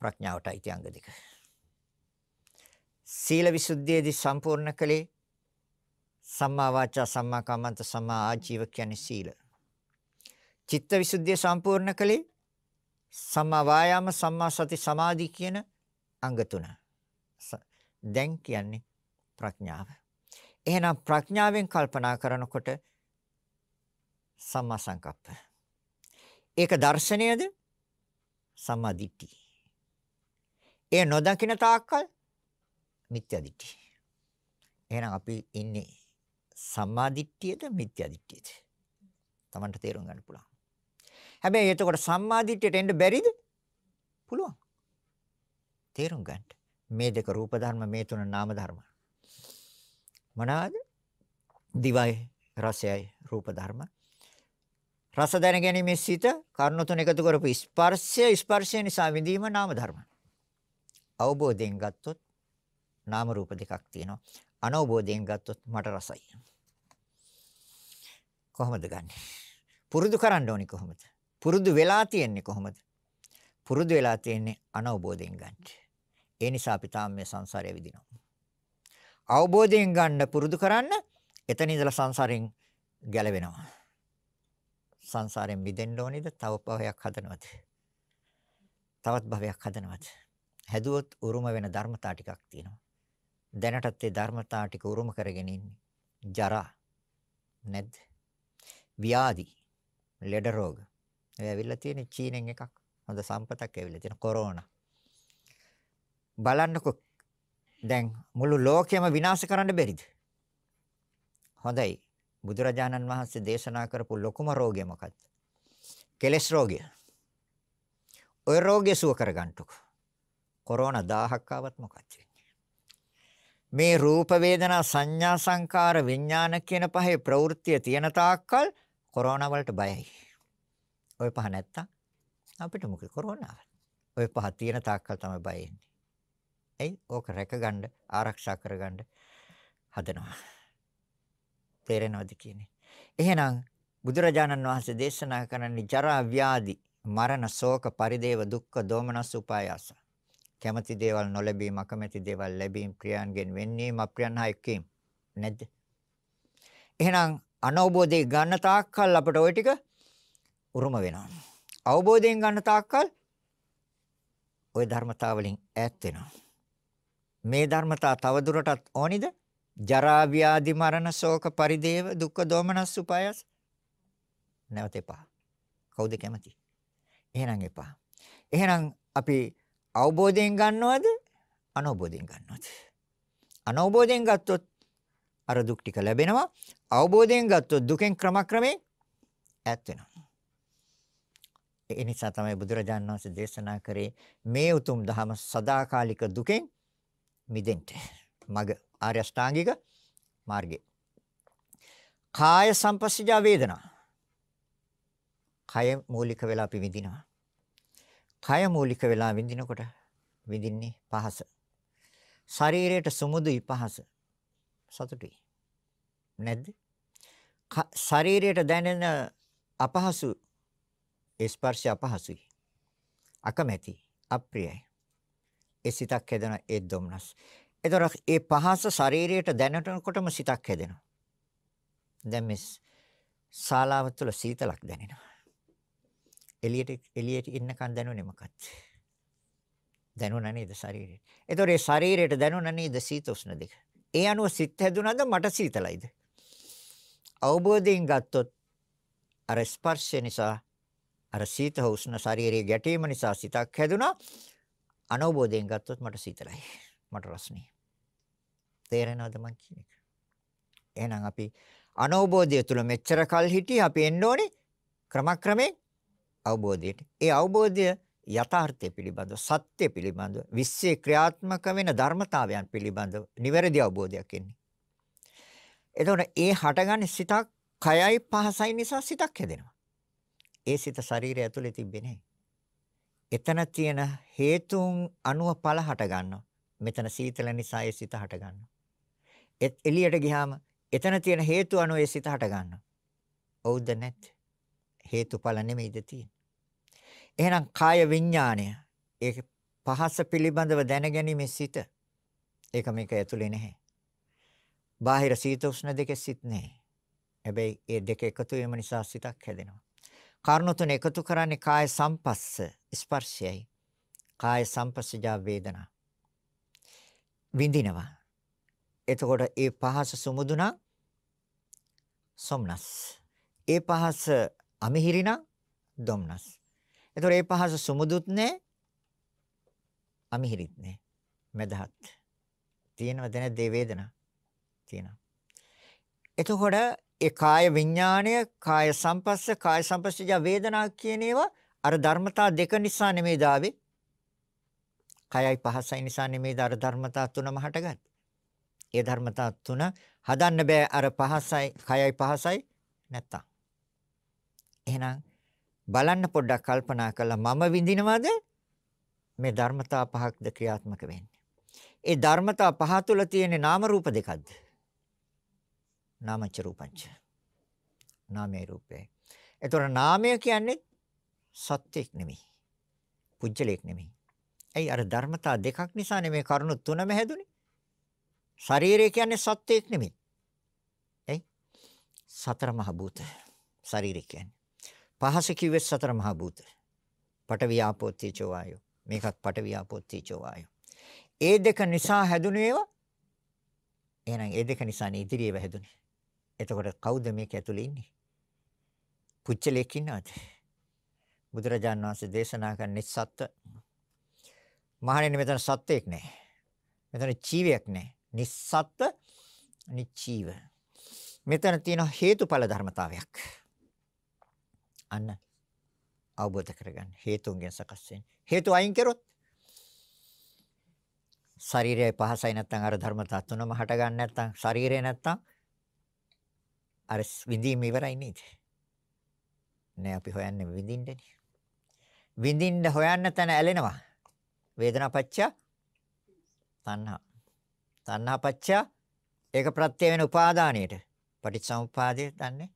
ප්‍රඥාවටයි අංග දෙක. සීල විසුද්ධියේදී සම්පූර්ණ කළේ සම්මා වාචා සම්මා කම්මන්ත සම්මා ආජීව කියන්නේ සීල. චිත්ත විසුද්ධිය සම්පූර්ණ කළේ සම්මා වායාම සම්මා සති සමාධි කියන අංග තුන. දැන් කියන්නේ ප්‍රඥාව. එහෙනම් ප්‍රඥාවෙන් කල්පනා කරනකොට සම්මා සංකප්ප. ඒක දර්ශනයද? සම්මා දිට්ඨි. ඒ නොදකින තාක්කල් මිත්‍යා දිට්ඨි. එහෙනම් අපි ඉන්නේ සම්මා දිට්ඨියද මිත්‍යා දිට්ඨියද? Tamanට තේරුම් ගන්න පුළුවන්. හැබැයි එතකොට සම්මා දිට්ඨියට එන්න බැරිද? පුළුවන්. තේරුම් ගන්න. මේ දෙක රූප ධර්ම මේ තුන නාම ධර්ම. මොනවාද? දිවයි රසයයි රූප ධර්ම. රස දැන ගැනීමේ සිත කර්ණ තුන එකතු කරපු ස්පර්ශය ස්පර්ශය නිසා විඳීම නාම ධර්ම. අවබෝධයෙන් ගත්තොත් නාම රූප දෙකක් තියෙනවා. අනවබෝධයෙන් ගත්තොත් මට රසයි. කොහොමද ගන්නෙ? පුරුදු කරන්න ඕනි කොහොමද? පුරුදු වෙලා තියෙන්නේ කොහොමද? පුරුදු වෙලා තියෙන්නේ අනවබෝධයෙන් ගන්න. ඒ නිසා අපි තාම මේ සංසාරය විඳිනවා. අවබෝධයෙන් ගන්න පුරුදු කරන්න එතන ඉඳලා සංසාරයෙන් ගැලවෙනවා. සංසාරයෙන් මිදෙන්න ඕනේද? තව භවයක් හදනවද? තවත් භවයක් හදනවද? හැදුවොත් උරුම වෙන ධර්මතා ටිකක් තියෙනවා. දැනටත් ඒ ධර්මතා ටික උරුම කරගෙන ඉන්නේ. ජරා නැද්ද? ව්‍යාධි, ලෙඩ රෝග. ඒ ඇවිල්ලා තියෙන චීනෙන් එකක්. හොඳ සම්පතක් ඇවිල්ලා තියෙන කොරෝනා. බලන්නකො දැන් මුළු ලෝකෙම විනාශ කරන්න බැරිද? හොඳයි. බුදුරජාණන් වහන්සේ දේශනා කරපු ලොකුම රෝගය මොකක්ද? කෙලස් රෝගය. ওই රෝගය සුව කරගන්නටුක. කොරෝනා 1000ක් ආවත් මොකක්ද මේ රූප වේදනා සංඥා සංකාර විඥාන කියන පහේ ප්‍රවෘත්තිය තියෙන තාක්කල් කොරෝනා වලට බයයි. ওই පහ නැත්තම් අපිට මොකද කොරෝනාව? ওই පහ තියෙන තාක්කල් තමයි බය එන්නේ. එයි ඕක රැකගන්න ආරක්ෂා කරගන්න හදනවා. තේරෙනවද කියන්නේ? එහෙනම් බුදුරජාණන් වහන්සේ දේශනා කරන්නේ ජරා ව්‍යාධි මරණ ශෝක පරිදේව දුක්ඛ දෝමනස් උපායාස. කැමැති දේවල් නොලැබීම අකමැති දේවල් ලැබීම ප්‍රියයන්ගෙන් වෙන්නේම අප්‍රියන් හා එක්කීම නැද්ද? එහෙනම් අනවබෝධයෙන් ගන්න තාක්කල් අපට ওই ටික උරුම වෙනවා. අවබෝධයෙන් ගන්න තාක්කල් ওই ධර්මතාව වලින් ඈත් වෙනවා. මේ ධර්මතා තව දුරටත් ඕනිද? ජරා ව්‍යාධි මරණ ශෝක පරිදේව දුක්ඛ දෝමනස් උපායස් නැවත එපා. කවුද කැමති? එහෙනම් එපා. එහෙනම් අපි අවබෝධයෙන් ගන්නවද? අනවබෝධයෙන් ගන්නවද? අනවබෝධයෙන් ගත්තොත් අර දුක් ටික ලැබෙනවා. අවබෝධයෙන් ගත්තොත් දුකෙන් ක්‍රමක්‍රමයෙන් ඈත් වෙනවා. ඒ නිසා තමයි බුදුරජාණන් වහන්සේ දේශනා කරේ මේ උතුම් ධහම සදාකාලික දුකෙන් මිදෙන්න. මග ආර්ය අෂ්ටාංගික මාර්ගය. කාය සංපස්සජා වේදනා. කය මූලික වෙලා අපි විඳිනවා. කය මූලික වෙලා විඳිනකොට විඳින්නේ පහස. ශරීරයට සුමුදුයි පහස. සතුටුයි. නැද්ද? ශරීරයට දැනෙන අපහසු ස්පර්ශය අපහසුයි. අකමැති, අප්‍රියයි. ඒ සිතක් හැදෙන ඒ දුම්නස්. ඒතර ඒ පහස ශරීරයට දැනෙනකොටම සිතක් හැදෙනවා. දැන් මේ ශාලාව තුළ සීතලක් දැනෙනවා. එළියට එළියට ඉන්නකන් දැනුනේ මොකක්ද? දැනුණා නේද ශරීරයට. ඒතර ඒ ශරීරයට දැනුණා නේද සීතෝෂ්ණ දෙක. ඒ අනුව සිත් හැදුනද මට සීතලයිද? අවබෝධයෙන් ගත්තොත් අර ස්පර්ශය නිසා අර සීත උෂ්ණ ශරීරයේ ගැටීම නිසා සිතක් හැදුනා. අනවබෝධයෙන් ගත්තොත් මට සීතලයි. මට රස්නේ. තේරෙනවද මං කියන එක? එහෙනම් අපි අනවබෝධය තුල මෙච්චර කල් හිටියේ අපි එන්න ඕනේ ක්‍රමක්‍රමයෙන් අවබෝධයට. ඒ අවබෝධය යථාර්ථය පිළිබඳව සත්‍ය පිළිබඳව විශ්සේ ක්‍රියාත්මක වෙන ධර්මතාවයන් පිළිබඳව නිවැරදි අවබෝධයක් එන්නේ. එතකොට ඒ හටගන්නේ සිතක් කයයි පහසයි නිසා සිතක් හැදෙනවා. ඒ සිත ශරීරය ඇතුලේ තිබ්බේ නැහැ. එතන තියෙන හේතුන් අනුව ඵල හට ගන්නවා. මෙතන සීතල නිසා ඒ සිත හට ගන්නවා. එත් එළියට ගියාම එතන තියෙන හේතු අනුව ඒ සිත හට ගන්නවා. ඔව්ද නැත්? හේතුඵල නෙමෙයිද තියෙන්නේ. එහෙනම් කාය විඥාණය ඒක පහස පිළිබඳව දැනගැනීමේ සිත ඒක මේක ඇතුලේ නැහැ. බාහිර සීත උෂ්ණ දෙකේ සිත් නැහැ. හැබැයි ඒ දෙක එකතු වීම නිසා සිතක් හැදෙනවා. කර්ණ තුන එකතු කරන්නේ කාය සම්පස්ස ස්පර්ශයයි. කාය සම්පස්සජා වේදනා. විඳිනවා. එතකොට ඒ පහස සුමුදුනා සොම්නස්. ඒ පහස අමිහිරිනා දොම්නස්. එතකොට ඒ පහස සුමුදුත් නැහැ අමිහිරිත් නැහැ. මදහත්. තියෙනවද නැද්ද ඒ වේදනා? තියෙනවා. එතකොට ඒ කාය විඥාණය, කාය සංපස්ස, කාය සංපස්සජ වේදනා කියන ඒවා අර ධර්මතා දෙක නිසා නෙමෙයි දාවේ. කයයි පහසයි නිසා නෙමෙයි අර ධර්මතා තුනම හටගත්තේ. ඒ ධර්මතා තුන හදන්න බෑ අර පහසයි, කයයි පහසයි නැත්තම්. එහෙනම් බලන්න පොඩ්ඩක් කල්පනා කළා මම විඳිනවද මේ ධර්මතා පහක්ද ක්‍රියාත්මක වෙන්නේ. ඒ ධර්මතා පහ තුල තියෙන නාම රූප දෙකක්ද? නාමච්ච රූපංච. නාමයේ රූපේ. ඒතොර නාමය කියන්නේ සත්‍යෙක් නෙමෙයි. පුජ්‍යලයක් නෙමෙයි. ඇයි අර ධර්මතා දෙකක් නිසා නෙමෙයි කරුණු තුනම හැදුනේ. ශරීරය කියන්නේ සත්‍යෙක් නෙමෙයි. ඇයි? සතර මහ භූත. ශරීරය කියන්නේ. පහස කිව්වේ සතර මහ භූත. පඨවි ආපෝ තේජෝ වායෝ. මේකත් පඨවි ආපෝ තේජෝ වායෝ. ඒ දෙක නිසා හැදුනේ ඒවා. එහෙනම් ඒ දෙක නිසානේ ඉදිරියව හැදුනේ. එතකොට කවුද මේක ඇතුලේ ඉන්නේ? පුච්චලෙක් ඉන්නවද? බුදුරජාන් වහන්සේ දේශනා කරන නිස්සත්ත්ව මහණෙනි මෙතන සත්‍යයක් නැහැ. මෙතන ජීවයක් නැහැ. නිස්සත්ත්ව නිචීව. මෙතන තියෙන හේතුඵල ධර්මතාවයක්. අන්න අවබෝධ කරගන්න. හේතුන්ගෙන් සකස් වෙන්නේ. හේතු අයින් කරොත් ශරීරයයි පහසයි නැත්නම් අර ධර්මතා තුනම හට ගන්න නැත්නම් ශරීරය නැත්නම් අර විඳීම ඉවරයි නේද? නෑ අපි හොයන්නේ විඳින්නනේ. විඳින්න හොයන්න තැන ඇලෙනවා. වේදනාපච්චය තණ්හා. තණ්හාපච්චය ඒක ප්‍රත්‍ය වෙන උපාදානයට. පටිච්චසමුපාදය දන්නේ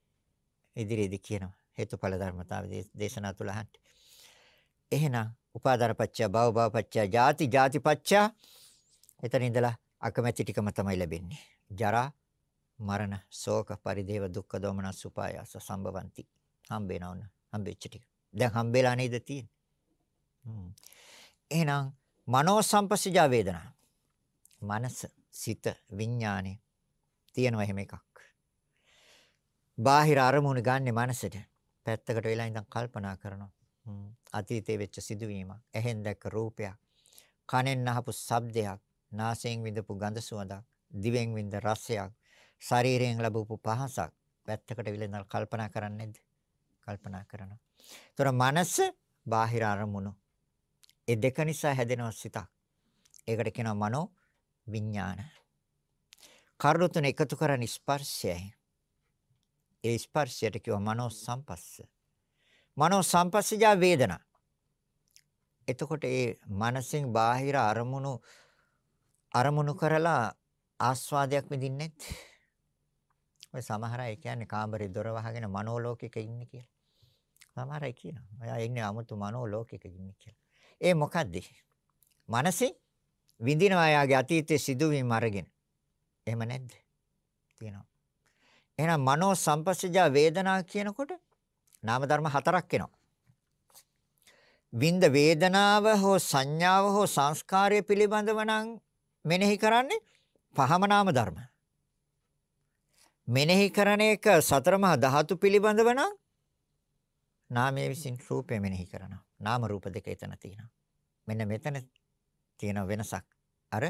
ඉදිරියේදී කියනවා. හේතුඵල ධර්මතාව දේශනා තුල අහන්න. එහෙනම් උපාදානපච්චය භව භවපච්චය ජාති ජාතිපච්චය එතන ඉඳලා අකමැති ටිකම තමයි ලැබෙන්නේ. ජරා මරණ ශෝක පරිදේව දුක්ඛ දෝමනස් උපායාස සම්භවಂತಿ හම්බේනා වුණ හම්බෙච්ච ටික. දැන් හම්බෙලා නේද තියෙන්නේ? එහෙනම් මනෝ සංපස්සජා වේදනා. මනස සිත විඥානෙ තියෙනවා එහෙම එකක්. බාහිර අරමුණු ගන්නෙ මනසට. පැත්තකට වෙලා ඉඳන් කල්පනා කරනවා අතීතයේ වෙච්ච සිදුවීමක් ඇහෙන් දැක්ක රූපයක් කනෙන් අහපු ශබ්දයක් නාසයෙන් විඳපු ගඳ සුවඳක් දිවෙන් විඳ රසයක් ශරීරයෙන් ලැබපු පහසක් පැත්තකට විලඳන කල්පනා කරන්නේ නැද්ද? කල්පනා කරනවා. ඒතර මනස බාහිර අරමුණු. ඒ දෙක නිසා හැදෙන සිතක්. ඒකට කියනවා මනෝ විඥාන. කර්ණ තුන එකතු කරන ස්පර්ශයයි. ඒ ස්පර්ශයට කියව මනෝ සංපස්ස. මනෝ සංපස්සජා වේදනා. එතකොට ඒ මනසින් බාහිර අරමුණු අරමුණු කරලා ආස්වාදයක් විඳින්නේ නැත්. ඔය සමහර අය කියන්නේ කාමරේ දොර වහගෙන මනෝලෝකික ඉන්නේ කියලා. සමහර අය කියනවා. ඔයා ඉන්නේ 아무තු මනෝලෝකික ඉන්නේ කියලා. ඒ මොකද්ද? මනසින් විඳිනවා යාගේ අතීතයේ සිදුවීම් අරගෙන. එහෙම නැද්ද? තියෙනවා. එහෙනම් මනෝ සංපස්සජා වේදනා කියනකොට නාම ධර්ම හතරක් එනවා. විඳ වේදනාව හෝ සංඥාව හෝ සංස්කාරය පිළිබඳව නම් මෙනෙහි කරන්නේ පහම නාම ධර්ම. මෙනෙහි කරන එක සතර මහා ධාතු පිළිබඳව නම් නාමයේ විසින් රූපය මෙනෙහි කරනවා. නාම රූප දෙක එතන තියෙනවා. මෙන්න මෙතන තියෙන වෙනසක්. අර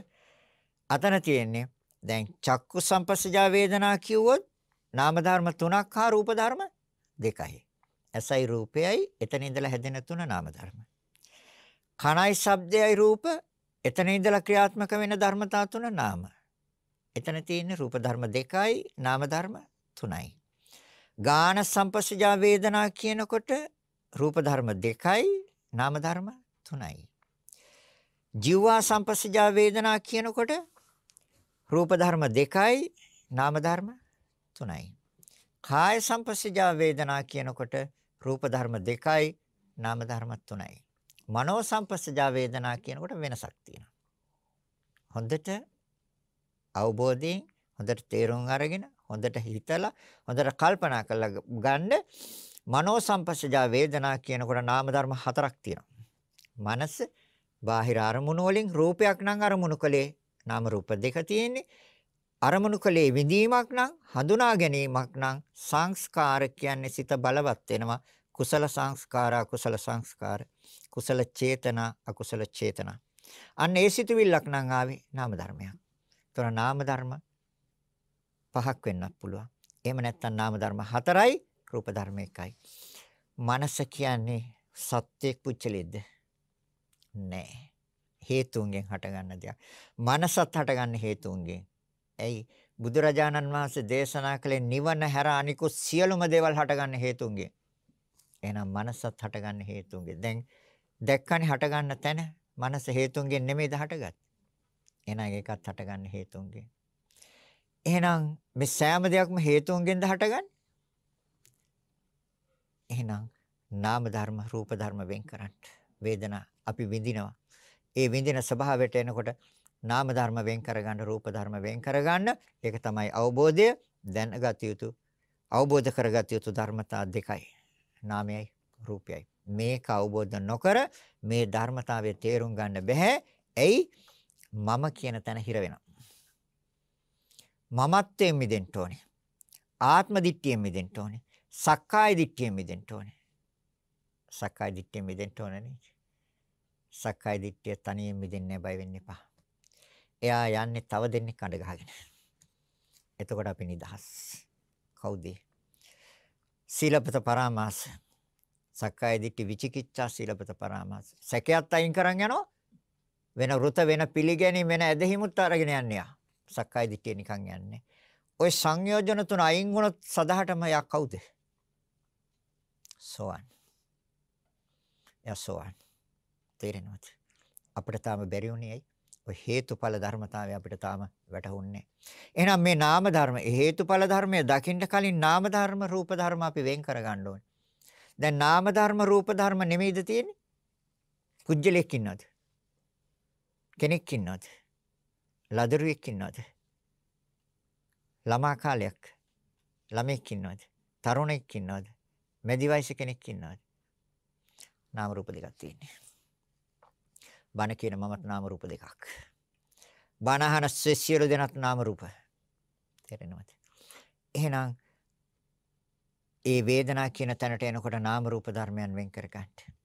අතන තියෙන්නේ දැන් චක්කු සම්පස්සජා වේදනා කිව්වොත් නාම ධර්ම තුනක් හා රූප ධර්ම දෙකයි. ඇසයි රූපයයි එතන ඉඳලා හැදෙන තුන නාම ධර්ම. කනයි ශබ්දයයි රූප එතන ඉඳලා ක්‍රියාත්මක වෙන ධර්මතා තුන නාම. එතන තියෙන්නේ රූප ධර්ම දෙකයි නාම ධර්ම තුනයි. ගාන සම්පස්සජා වේදනා කියනකොට රූප ධර්ම දෙකයි නාම ධර්ම තුනයි. ජීවා සංපස්සජා වේදනා කියනකොට රූප ධර්ම දෙකයි නාම ධර්ම තුනයි. කාය සංපස්සජා වේදනා කියනකොට රූප ධර්ම දෙකයි නාම ධර්ම තුනයි. මනෝ සංපස්සජා වේදනා කියනකොට වෙනසක් තියෙනවා. හොඳට අවබෝධයෙන් හොඳට තේරුම් අරගෙන හොඳට හිතලා හොඳට කල්පනා කරලා ගන්න මනෝ සංපස්සජා වේදනා කියනකොට නාම ධර්ම හතරක් තියෙනවා. මනස බාහිර අරමුණු වලින් රූපයක් නම් අරමුණු කලේ නාම රූප දෙක තියෙන්නේ. අරමුණු කලේ විඳීමක් නම් හඳුනා ගැනීමක් නම් සංස්කාර කියන්නේ සිත බලවත් වෙනවා. කුසල සංස්කාර අකුසල සංස්කාර කුසල චේතනා අකුසල චේතනා අන්න ඒ සිතුවිල්ලක් නම් ආවේ නාම ධර්මයක්. ඒතර නාම ධර්ම පහක් වෙන්නත් පුළුවන්. එහෙම නැත්නම් නාම ධර්ම හතරයි රූප ධර්ම එකයි. මනස කියන්නේ සත්‍යයක් පුච්චලෙද්ද? නෑ. හේතුන්ගෙන් හටගන්න දෙයක්. මනසත් හටගන්න හේතුන්ගෙන්. ඇයි බුදුරජාණන් වහන්සේ දේශනා කළේ නිවන හැර අනිකුත් සියලුම දේවල් හටගන්න හේතුන්ගෙන්. එහෙනම් මනසත් හටගන්න හේතුන්ගෙන්. දැන් දැක්කනේ හටගන්න තැන මනස හේතුන්ගෙන් නෙමෙයිද හටගත්තේ. එහෙනම් ඒකත් හටගන්න හේතුන්ගෙන්. එහෙනම් මේ සෑම දෙයක්ම හේතුන්ගෙන්ද හටගන්නේ? එහෙනම් නාම ධර්ම රූප ධර්ම වෙන් කරන්න. වේදනා අපි විඳිනවා. ඒ විඳින ස්වභාවයට එනකොට නාම ධර්ම වෙන් කරගන්න රූප ධර්ම වෙන් කරගන්න ඒක තමයි අවබෝධය දැනගත යුතු අවබෝධ කරගත යුතු ධර්මතා දෙකයි. නාමයයි රූපයයි. මේක අවබෝධ නොකර මේ ධර්මතාවය තේරුම් ගන්න බෑ. ඇයි? මම කියන තැන හිර වෙනවා. මමත්වයෙන් මිදෙන්න ඕනේ. ආත්ම දිට්ඨියෙන් මිදෙන්න ඕනේ. සක්කාය දිට්ඨියෙන් මිදෙන්න ඕනේ. සක්කාය දිට්ඨියෙන් මිදෙන්න ඕනේ නේද? සක්කාය දිට්ඨිය තනියෙන් මිදෙන්න බය වෙන්න එපා. එයා යන්නේ තව දෙන්නෙක් අඬ ගහගෙන. එතකොට අපි නිදහස්. කවුද? සීලපත පරාමාස. සක්කාය දිට්ඨි විචිකිච්ඡා සීලපත පරාමාස. සැකයත් අයින් කරන් යනවා. වෙන වෘත වෙන පිළිගැනීම වෙන ඇදහිමුත් අරගෙන යන්නේ යා. සක්කාය දිට්ඨිය නිකන් යන්නේ. ওই සංයෝජන තුන අයින් වුණොත් සදහටම යා කවුද? සෝවන්. යා සෝවන්. තේරෙනවද? අපිට තාම බැරි වුණේ ඇයි? ඔය හේතුඵල ධර්මතාවය අපිට තාම වැටහුන්නේ. එහෙනම් මේ නාම ධර්ම, හේතුඵල ධර්මය දකින්න කලින් නාම ධර්ම, රූප ධර්ම අපි වෙන් කරගන්න ඕනේ. දැන් නාම ධර්ම, රූප ධර්ම නෙමෙයිද තියෙන්නේ? කුජලයක් ඉන්නවද? කෙනෙක් ඉන්නවද? ලදරුවෙක් ඉන්නවද? ළමා කාලයක් ළමෙක් ඉන්නවද? තරුණෙක් ඉන්නවද? මැදි වයස කෙනෙක් ඉන්නවද? නාම රූප දෙකක් තියෙන්නේ. බණ කියන මමත් නාම රූප දෙකක්. බණ අහන සියලු දෙනාත් නාම රූප. තේරෙනවද? එහෙනම් ඒ වේදනා කියන තැනට එනකොට නාම රූප ධර්මයන් වෙන් කර ගන්න.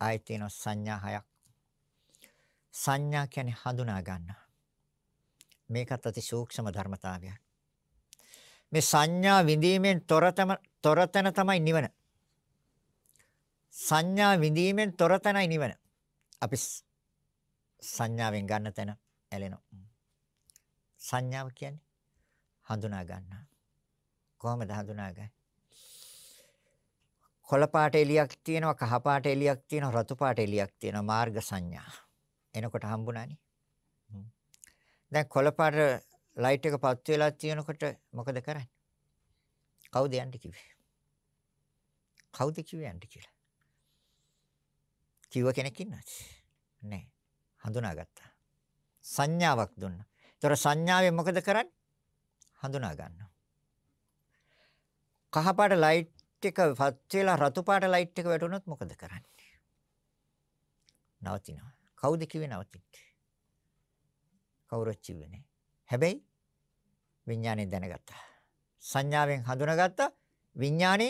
ආයෙත් තියෙන සංඥා හයක්. සංඥා කියන්නේ හඳුනා ගන්න. මේකත් අති සූක්ෂම ධර්මතාවයක්. මේ සංඥා විඳීමෙන් තොරතම තොරතන තමයි නිවන. සංඥා විඳීමෙන් තොරතනයි නිවන. අපි සංඥාවෙන් ගන්න තැන ඇලෙනවා. සංඥාව කියන්නේ හඳුනා ගන්න. කොහොමද හඳුනාගන්නේ? කොළ පාට එලියක් තියෙනවා, කහ පාට එලියක් තියෙනවා, රතු පාට එලියක් තියෙනවා මාර්ග සංඥා. එනකොට හම්බුණානේ. දැන් කොළ පාට ලයිට් එක පත් වෙලා තියෙනකොට මොකද කරන්නේ? කවුද යන්න කිව්වේ? කවුද කිව්වේ යන්න කියලා? කිව්ව කෙනෙක් ඉන්නවද? නැහැ. හඳුනාගත්තා. සංඥාවක් දුන්නා. ඒතර සංඥාවෙන් මොකද කරන්නේ? හඳුනා ගන්නවා. කහ පාට ලයිට් එක පත් වෙලා රතු පාට ලයිට් එක වැටුණොත් මොකද කරන්නේ? නවතිනවා. කවුද කිව්වේ නවතින්න? කවුරුත් කිව්වේ නැහැ. හැබැයි විඥාණය දැනගත්තා. සංඥාවෙන් හඳුනාගත්තා විඥාණය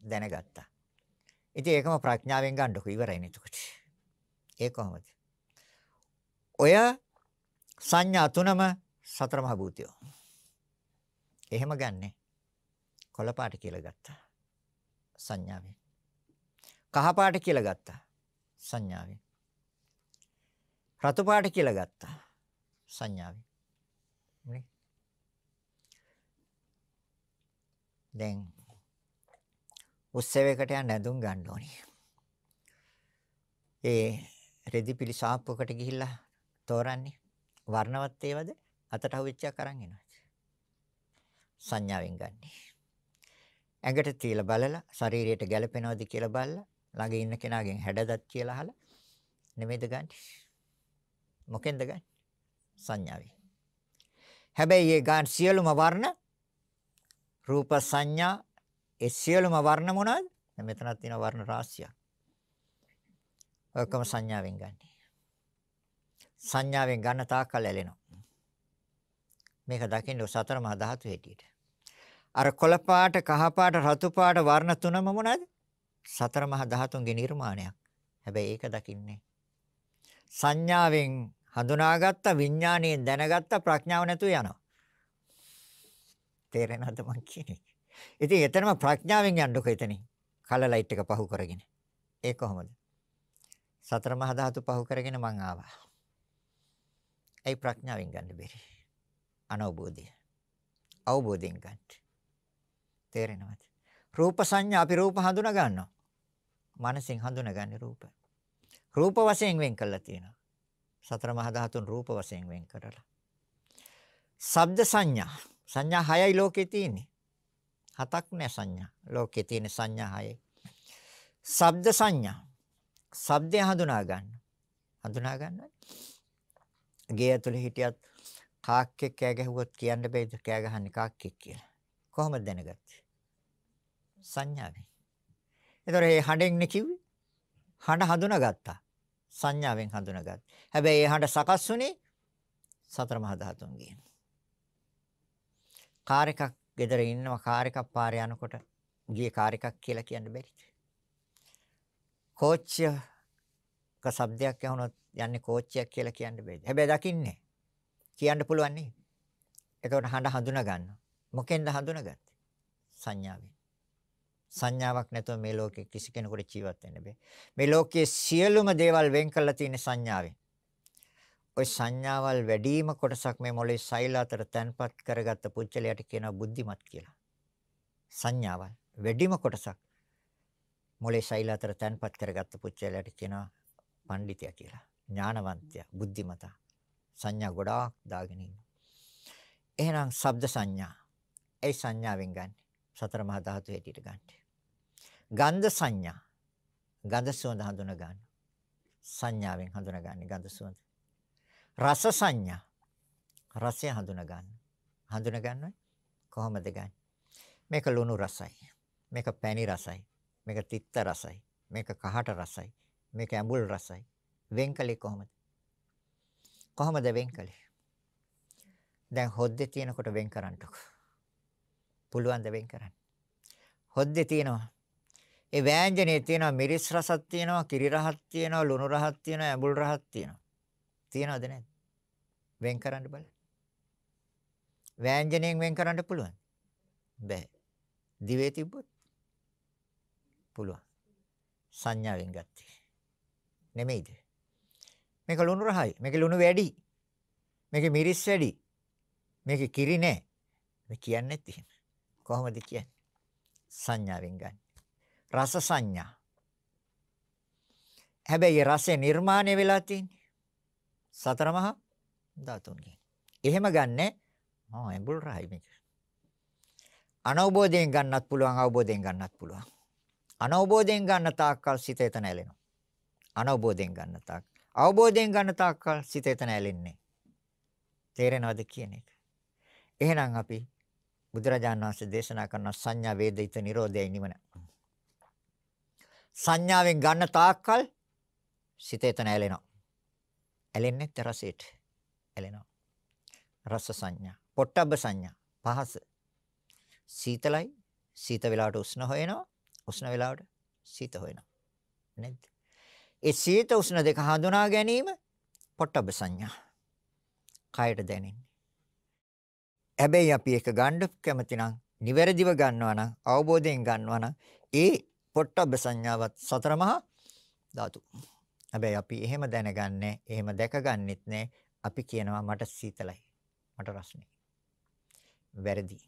දැනගත්තා. ඉතින් ඒකම ප්‍රඥාවෙන් ගන්නකො ඉවරයි නේද? ඒ කොහොමද? ඔය සංඥා තුනම සතර මහ භූතයෝ. එහෙම ගන්නෙ. කොළ පාට කියලා ගත්තා. සංඥාවෙන්. කහ පාට කියලා ගත්තා. සංඥාවෙන්. රතු පාට කියලා ගත්තා. සංඥාවෙන්. නේ? දැන් උත්සවයකට යන්න ඇඳුම් ගන්න ඕනේ. ඒ රෙදි පිලි සාප්පුවකට ගිහිල්ලා තෝරන්නේ වර්ණවත් ඒවද අතට අහුවෙච්ච එක අරන් එනවා. සංඥාවෙන් ගන්නෙ. ඇඟට තියලා බලලා ශරීරයට ගැළපෙනවද කියලා බලලා ළඟ ඉන්න කෙනාගෙන් හැඩදත් කියලා අහලා නෙමෙයිද ගන්නෙ. මොකෙන්ද ගන්නෙ? සංඥාවෙන්. හැබැයි ඒ ගන්න සියලුම වර්ණ රූප සංඥා ඒ සියලුම වර්ණ මොනවද? දැන් මෙතනක් තියෙන වර්ණ රාශියක්. ඔක්කොම සංඥාවෙන් ගන්න. සංඥාවෙන් ගන්න තාක්කල් ඇලෙනවා. මේක දකින්න සතර මහා ධාතු හැටියට. අර කොළ පාට, කහ පාට, රතු පාට වර්ණ තුනම මොනවද? සතර මහා ධාතුන්ගේ නිර්මාණයක්. හැබැයි ඒක දකින්නේ සංඥාවෙන් හඳුනාගත්ත විඥාණයෙන් දැනගත්ත ප්‍රඥාව නැතුව යනවා. තේරෙනවද මං කියන්නේ? ඉතින් එතනම ප්‍රඥාවෙන් යන්නකො එතනින්. කල ලයිට් එක පහු කරගෙන. ඒ කොහොමද? සතර මහා ධාතු පහු කරගෙන මං ආවා. ඒ ප්‍රඥාවෙන් ගන්න බැරි. අනවබෝධය. අවබෝධයෙන් ගන්න. තේරෙනවද? රූප සංඥා අපි රූප හඳුනා ගන්නවා. මනසෙන් හඳුනාගන්නේ රූප. රූප වශයෙන් වෙන් කළා තියෙනවා. සතර මහා ධාතුන් රූප වශයෙන් වෙන් කරලා. ශබ්ද සංඥා සංඥා හයයි ලෝකේ තියෙන්නේ. හතක් නෑ සංඥා. ලෝකේ තියෙන සංඥා හයයි. ශබ්ද සංඥා. ශබ්දය හඳුනා ගන්න. හඳුනා ගන්න. ගේ ඇතුලේ හිටියත් කාක්කෙක් කෑ ගැහුවොත් කියන්න බෑද කෑ ගහන්නේ කාක්කෙක් කියලා. කොහොමද දැනගත්තේ? සංඥාවෙන්. ඒතර ඒ හඬෙන් නේ කිව්වේ. හඬ හඳුනාගත්තා. සංඥාවෙන් හඳුනාගත්තා. හැබැයි ඒ හඬ සකස් වුණේ සතර මහා ධාතුන්ගෙන්. කාර් එකක් ගෙදර ඉන්නවා කාර් එකක් පාරේ යනකොට ගියේ කාර් එකක් කියලා කියන්න බැරිද? කෝච්චියක ශබ්දයක් ඇහුනොත් යන්නේ කෝච්චියක් කියලා කියන්න බැරිද? හැබැයි දකින්නේ. කියන්න පුළුවන් නේ. එතකොට හඬ හඳුනා ගන්නවා. මොකෙන්ද හඳුනාගත්තේ? සංඥාවෙන්. සංඥාවක් නැතුව මේ ලෝකේ කිසි කෙනෙකුට ජීවත් වෙන්න බෑ. මේ ලෝකයේ සියලුම දේවල් වෙන් කරලා තියෙන සංඥාවෙන්. ওই සංඥාවල් වැඩිම කොටසක් මේ මොලේ සෛල අතර තැන්පත් කරගත්ත පුච්චලයට කියනවා බුද්ධිමත් කියලා. සංඥාවල් වැඩිම කොටසක් මොලේ සෛල අතර තැන්පත් කරගත්ත පුච්චලයට කියනවා පඬිතයා කියලා. ඥානවන්තයා, බුද්ධිමතා. සංඥා ගොඩාක් දාගෙන ඉන්නවා. එහෙනම් ශබ්ද සංඥා. ඒ සංඥාවෙන් ගන්න. සතර මහා ධාතු හැටියට ගන්න. ගන්ධ සංඥා. ගන්ධ සුවඳ හඳුන ගන්න. සංඥාවෙන් හඳුනගන්නේ ගන්ධ සුවඳ. රස සංඥා රසය හඳුනා ගන්න. හඳුනා ගන්න කොහොමද ගන්න? මේක ලුණු රසයි. මේක පැණි රසයි. මේක තිත්ත රසයි. මේක කහට රසයි. මේක ඇඹුල් රසයි. වෙන්කලේ කොහොමද? කොහොමද වෙන්කලේ? දැන් හොද්දේ තියෙනකොට වෙන් කරන්නකො. පුළුවන් ද වෙන් කරන්න? හොද්දේ තියෙනවා. ඒ වෑංජනේ තියෙනවා මිරිස් රසක් තියෙනවා, කිරි රහක් තියෙනවා, ලුණු රහක් තියෙනවා, ඇඹුල් රහක් තියෙනවා. තියනවද නැද්ද? වෙන් කරන්න බලන්න. වෑංජනයෙන් වෙන් කරන්න පුළුවන්. බෑ. දිවේ තිබ්බොත් පුළුවන්. සංඥාවෙන් ගත්තේ. නෙමෙයිද? මේක ලුණු රහයි. මේක ලුණු වැඩි. මේක මිරිස් වැඩි. මේක කිරි නෑ. මේ කියන්නේ නැති. කොහොමද කියන්නේ? සංඥාවෙන් ගන්න. රස සංඥා. හැබැයි රසය නිර්මාණය වෙලා තියෙන්නේ සතර මහා ධාතුන්ගෙන්. එහෙම ගන්නෑ. ආ ඇඹුල් රහයි මේක. අනවබෝධයෙන් ගන්නත් පුළුවන් අවබෝධයෙන් ගන්නත් පුළුවන්. අනවබෝධයෙන් ගන්න තාක්කල් සිත එතන ඇලෙනවා. අනවබෝධයෙන් ගන්න තාක්. අවබෝධයෙන් ගන්න තාක්කල් සිත එතන ඇලෙන්නේ. තේරෙනවද කියන එක? එහෙනම් අපි බුදුරජාණන් වහන්සේ දේශනා කරන සංඥා වේදිත නිරෝධයයි නිවන. සංඥාවෙන් ගන්න තාක්කල් සිත එතන ඇලෙනවා. ඇලෙන්නේ රසයට. ඇලෙනවා. රස සංඥා, පොට්ටබ්බ සංඥා, පහස. සීතලයි, සීත වෙලාවට උෂ්ණ හොයනවා, උෂ්ණ වෙලාවට සීත හොයනවා. නේද? ඒ සීත උෂ්ණ දෙක හඳුනා ගැනීම පොට්ටබ්බ සංඥා. කයට දැනෙන්නේ. හැබැයි අපි ඒක ගන්න කැමති නම් නිවැරදිව ගන්නවා නම් අවබෝධයෙන් ගන්නවා නම් ඒ පොට්ටබ්බ සංඥාවත් සතර මහා ධාතු. හැබැයි අපි එහෙම දැනගන්නේ, එහෙම දැකගන්නෙත් නෑ. අපි කියනවා මට සීතලයි. මට රස්නේ. වැරදි.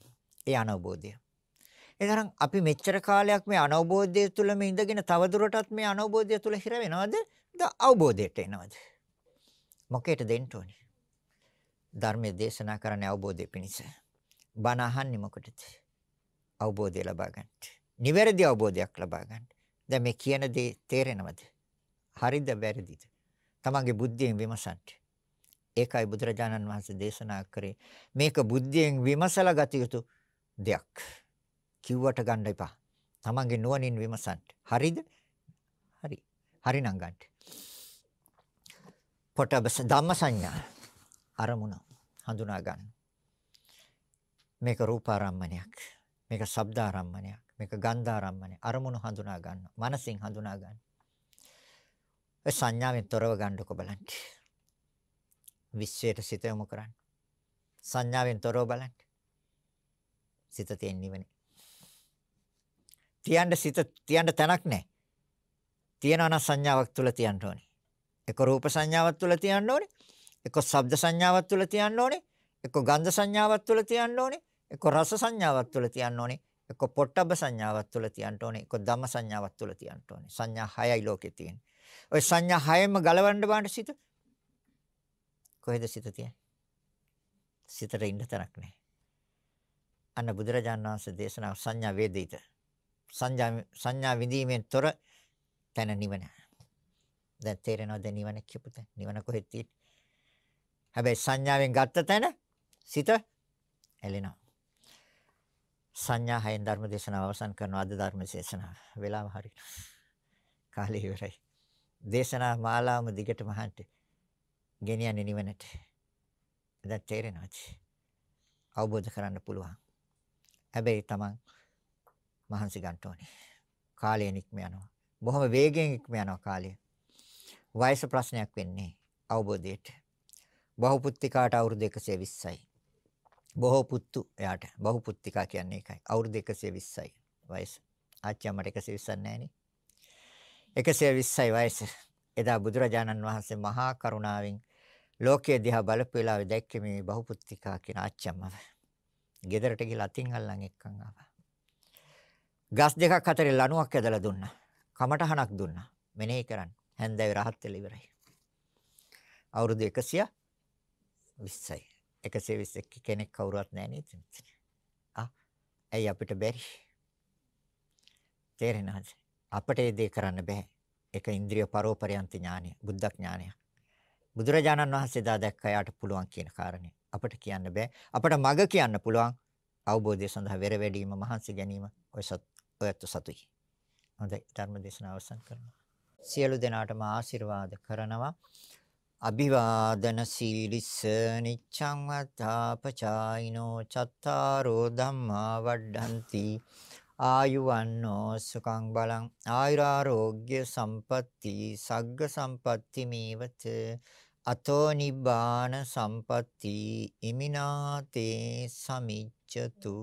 ඒ අනවබෝධය. එතරම් අපි මෙච්චර කාලයක් මේ අනවබෝධය තුලම ඉඳගෙන තවදුරටත් මේ අනවබෝධය තුල හිර වෙනවද? අවබෝධයට එනවද? මොකේට දෙන්න ඕනේ? ධර්මයේ දේශනා කරන්නේ අවබෝධය පිණිස. බණ අහන්නේ මොකටද? අවබෝධය ලබා ගන්නට. නිවැරදි අවබෝධයක් ලබා ගන්න. දැන් මේ කියන දේ තේරෙනවද? හරිද වැරදිද? තමන්ගේ බුද්ධියෙන් විමසන්න. ඒකයි බුදුරජාණන් වහන්සේ දේශනා කරේ මේක බුද්ධියෙන් විමසලා ගත යුතු දෙයක්. කිව්වට ගන්න එපා. තමන්ගේ නුවණින් විමසන්න. හරිද? හරි. හරිනම් ගන්න. පොටබස ධම්ම සංඥා අරමුණ හඳුනා ගන්න. මේක රූපාරම්මණයක්. මේක ශබ්දාරම්මණයක්. මේක ගන්ධාරම්මණය. අරමුණු හඳුනා ගන්න. මනසින් හඳුනා ගන්න. ඒ සංඥාවෙන් තොරව ගන්නකො බලන්න. විශ්වයට සිත යොමු කරන්න. සංඥාවෙන් තොරව බලන්න. සිත තියෙන නිවනේ. තියන්න සිත තියන්න තැනක් නැහැ. තියනවා නම් සංඥාවක් තුල තියන්න ඕනේ. එක රූප සංඥාවක් තුල තියන්න ඕනේ. එක ශබ්ද සංඥාවක් තුල තියන්න ඕනේ. එක ගන්ධ සංඥාවක් තුල තියන්න ඕනේ. එක රස සංඥාවක් තුල තියන්න ඕනේ. එක පොට්ටබ්බ සංඥාවක් තුල තියන්න ඕනේ. එක ධම්ම සංඥාවක් තුල තියන්න ඕනේ. සංඥා 6යි ලෝකේ තියෙන්නේ. ওই සංඥා 6ෙම ගලවන්න බාන්න සිත. කොහෙද සිත තියෙන්නේ? සිතට ඉන්න තරක් නැහැ. අන්න බුදුරජාණන් වහන්සේ දේශනා සංඥා වේදිත. සංඥා සංඥා විදීමෙන් තොර තැන නිවන. දැන් තේරෙනවද නිවන කියපු තැන? නිවන කොහෙද තියෙන්නේ? හැබැයි සංඥාවෙන් ගත්ත තැන සිත ඇලෙනවා. සංඥා හයෙන් ධර්ම දේශනාව අවසන් කරනවා අද ධර්ම දේශනාව. වෙලාව හරියට. කාලය ඉවරයි. දේශනා මාලාවම දිගටම අහන්න. ගෙනියන්නේ නිවනට. දැන් තේරෙනවද? අවබෝධ කරන්න පුළුවන්. හැබැයි Taman මහන්සි ගන්න ඕනේ. කාලය නික්ම යනවා. බොහොම වේගෙන් ඉක්ම යනවා කාලය. වයස ප්‍රශ්නයක් වෙන්නේ අවබෝධයට. බහුපුත්තිකාට අවුරුදු 120යි. බොහෝ පුත්තු එයාට බහුපුත්තිකා කියන්නේ ඒකයි. අවුරුදු 120යි වයස. ආච්චියමට 120ක් නැහැ 120යි වයස. එදා බුදුරජාණන් වහන්සේ මහා කරුණාවෙන් ලෝකයේ දිහා බලපු වෙලාවේ දැක්කේ මේ බහුපුත්තිකා කියන ආච්චියමව. ගෙදරට ගිහලා අතින් අල්ලන් එක්කන් ආවා. ගස් දෙකක් අතරේ ලණුවක් ඇදලා දුන්නා. කමටහනක් දුන්නා. මෙනෙහි කරන්න. හැන්දෑවේ රහත් වෙලා ඉවරයි. අවුරුදු 120යි. 121 කෙනෙක් කවුරුවත් නැහැ නේද? ආ ඇයි අපිට බැරි? තේරෙනවද? අපට ඒ දේ කරන්න බෑ. ඒක ඉන්ද්‍රිය පරෝපරයන්ති ඥානය, බුද්ධ ඥානය. බුදුරජාණන් වහන්සේ දා දැක්ක යාට පුළුවන් කියන කාරණේ. අපට කියන්න බෑ. අපට මග කියන්න පුළුවන්. අවබෝධය සඳහා වෙර වැඩිම මහන්සි ගැනීම ඔය සත් ඔයත් සතුයි. හොඳයි. ධර්ම දේශනාව අවසන් කරනවා. සියලු දෙනාටම ආශිර්වාද කරනවා. අභිවාදන සීලිස්ස නිච්ඡං වත්තාපචායිනෝ චත්තාරෝ ධම්මා වඩ්ඩಂತಿ. ආයුවන්නෝ සුඛං බලං. ආයුරාෝග්‍ය සම්පatti. සග්ග සම්පatti මේවත. අතෝ නිබ්බාන සම්පatti. ඉමිනාතේ සමිච්ඡතු.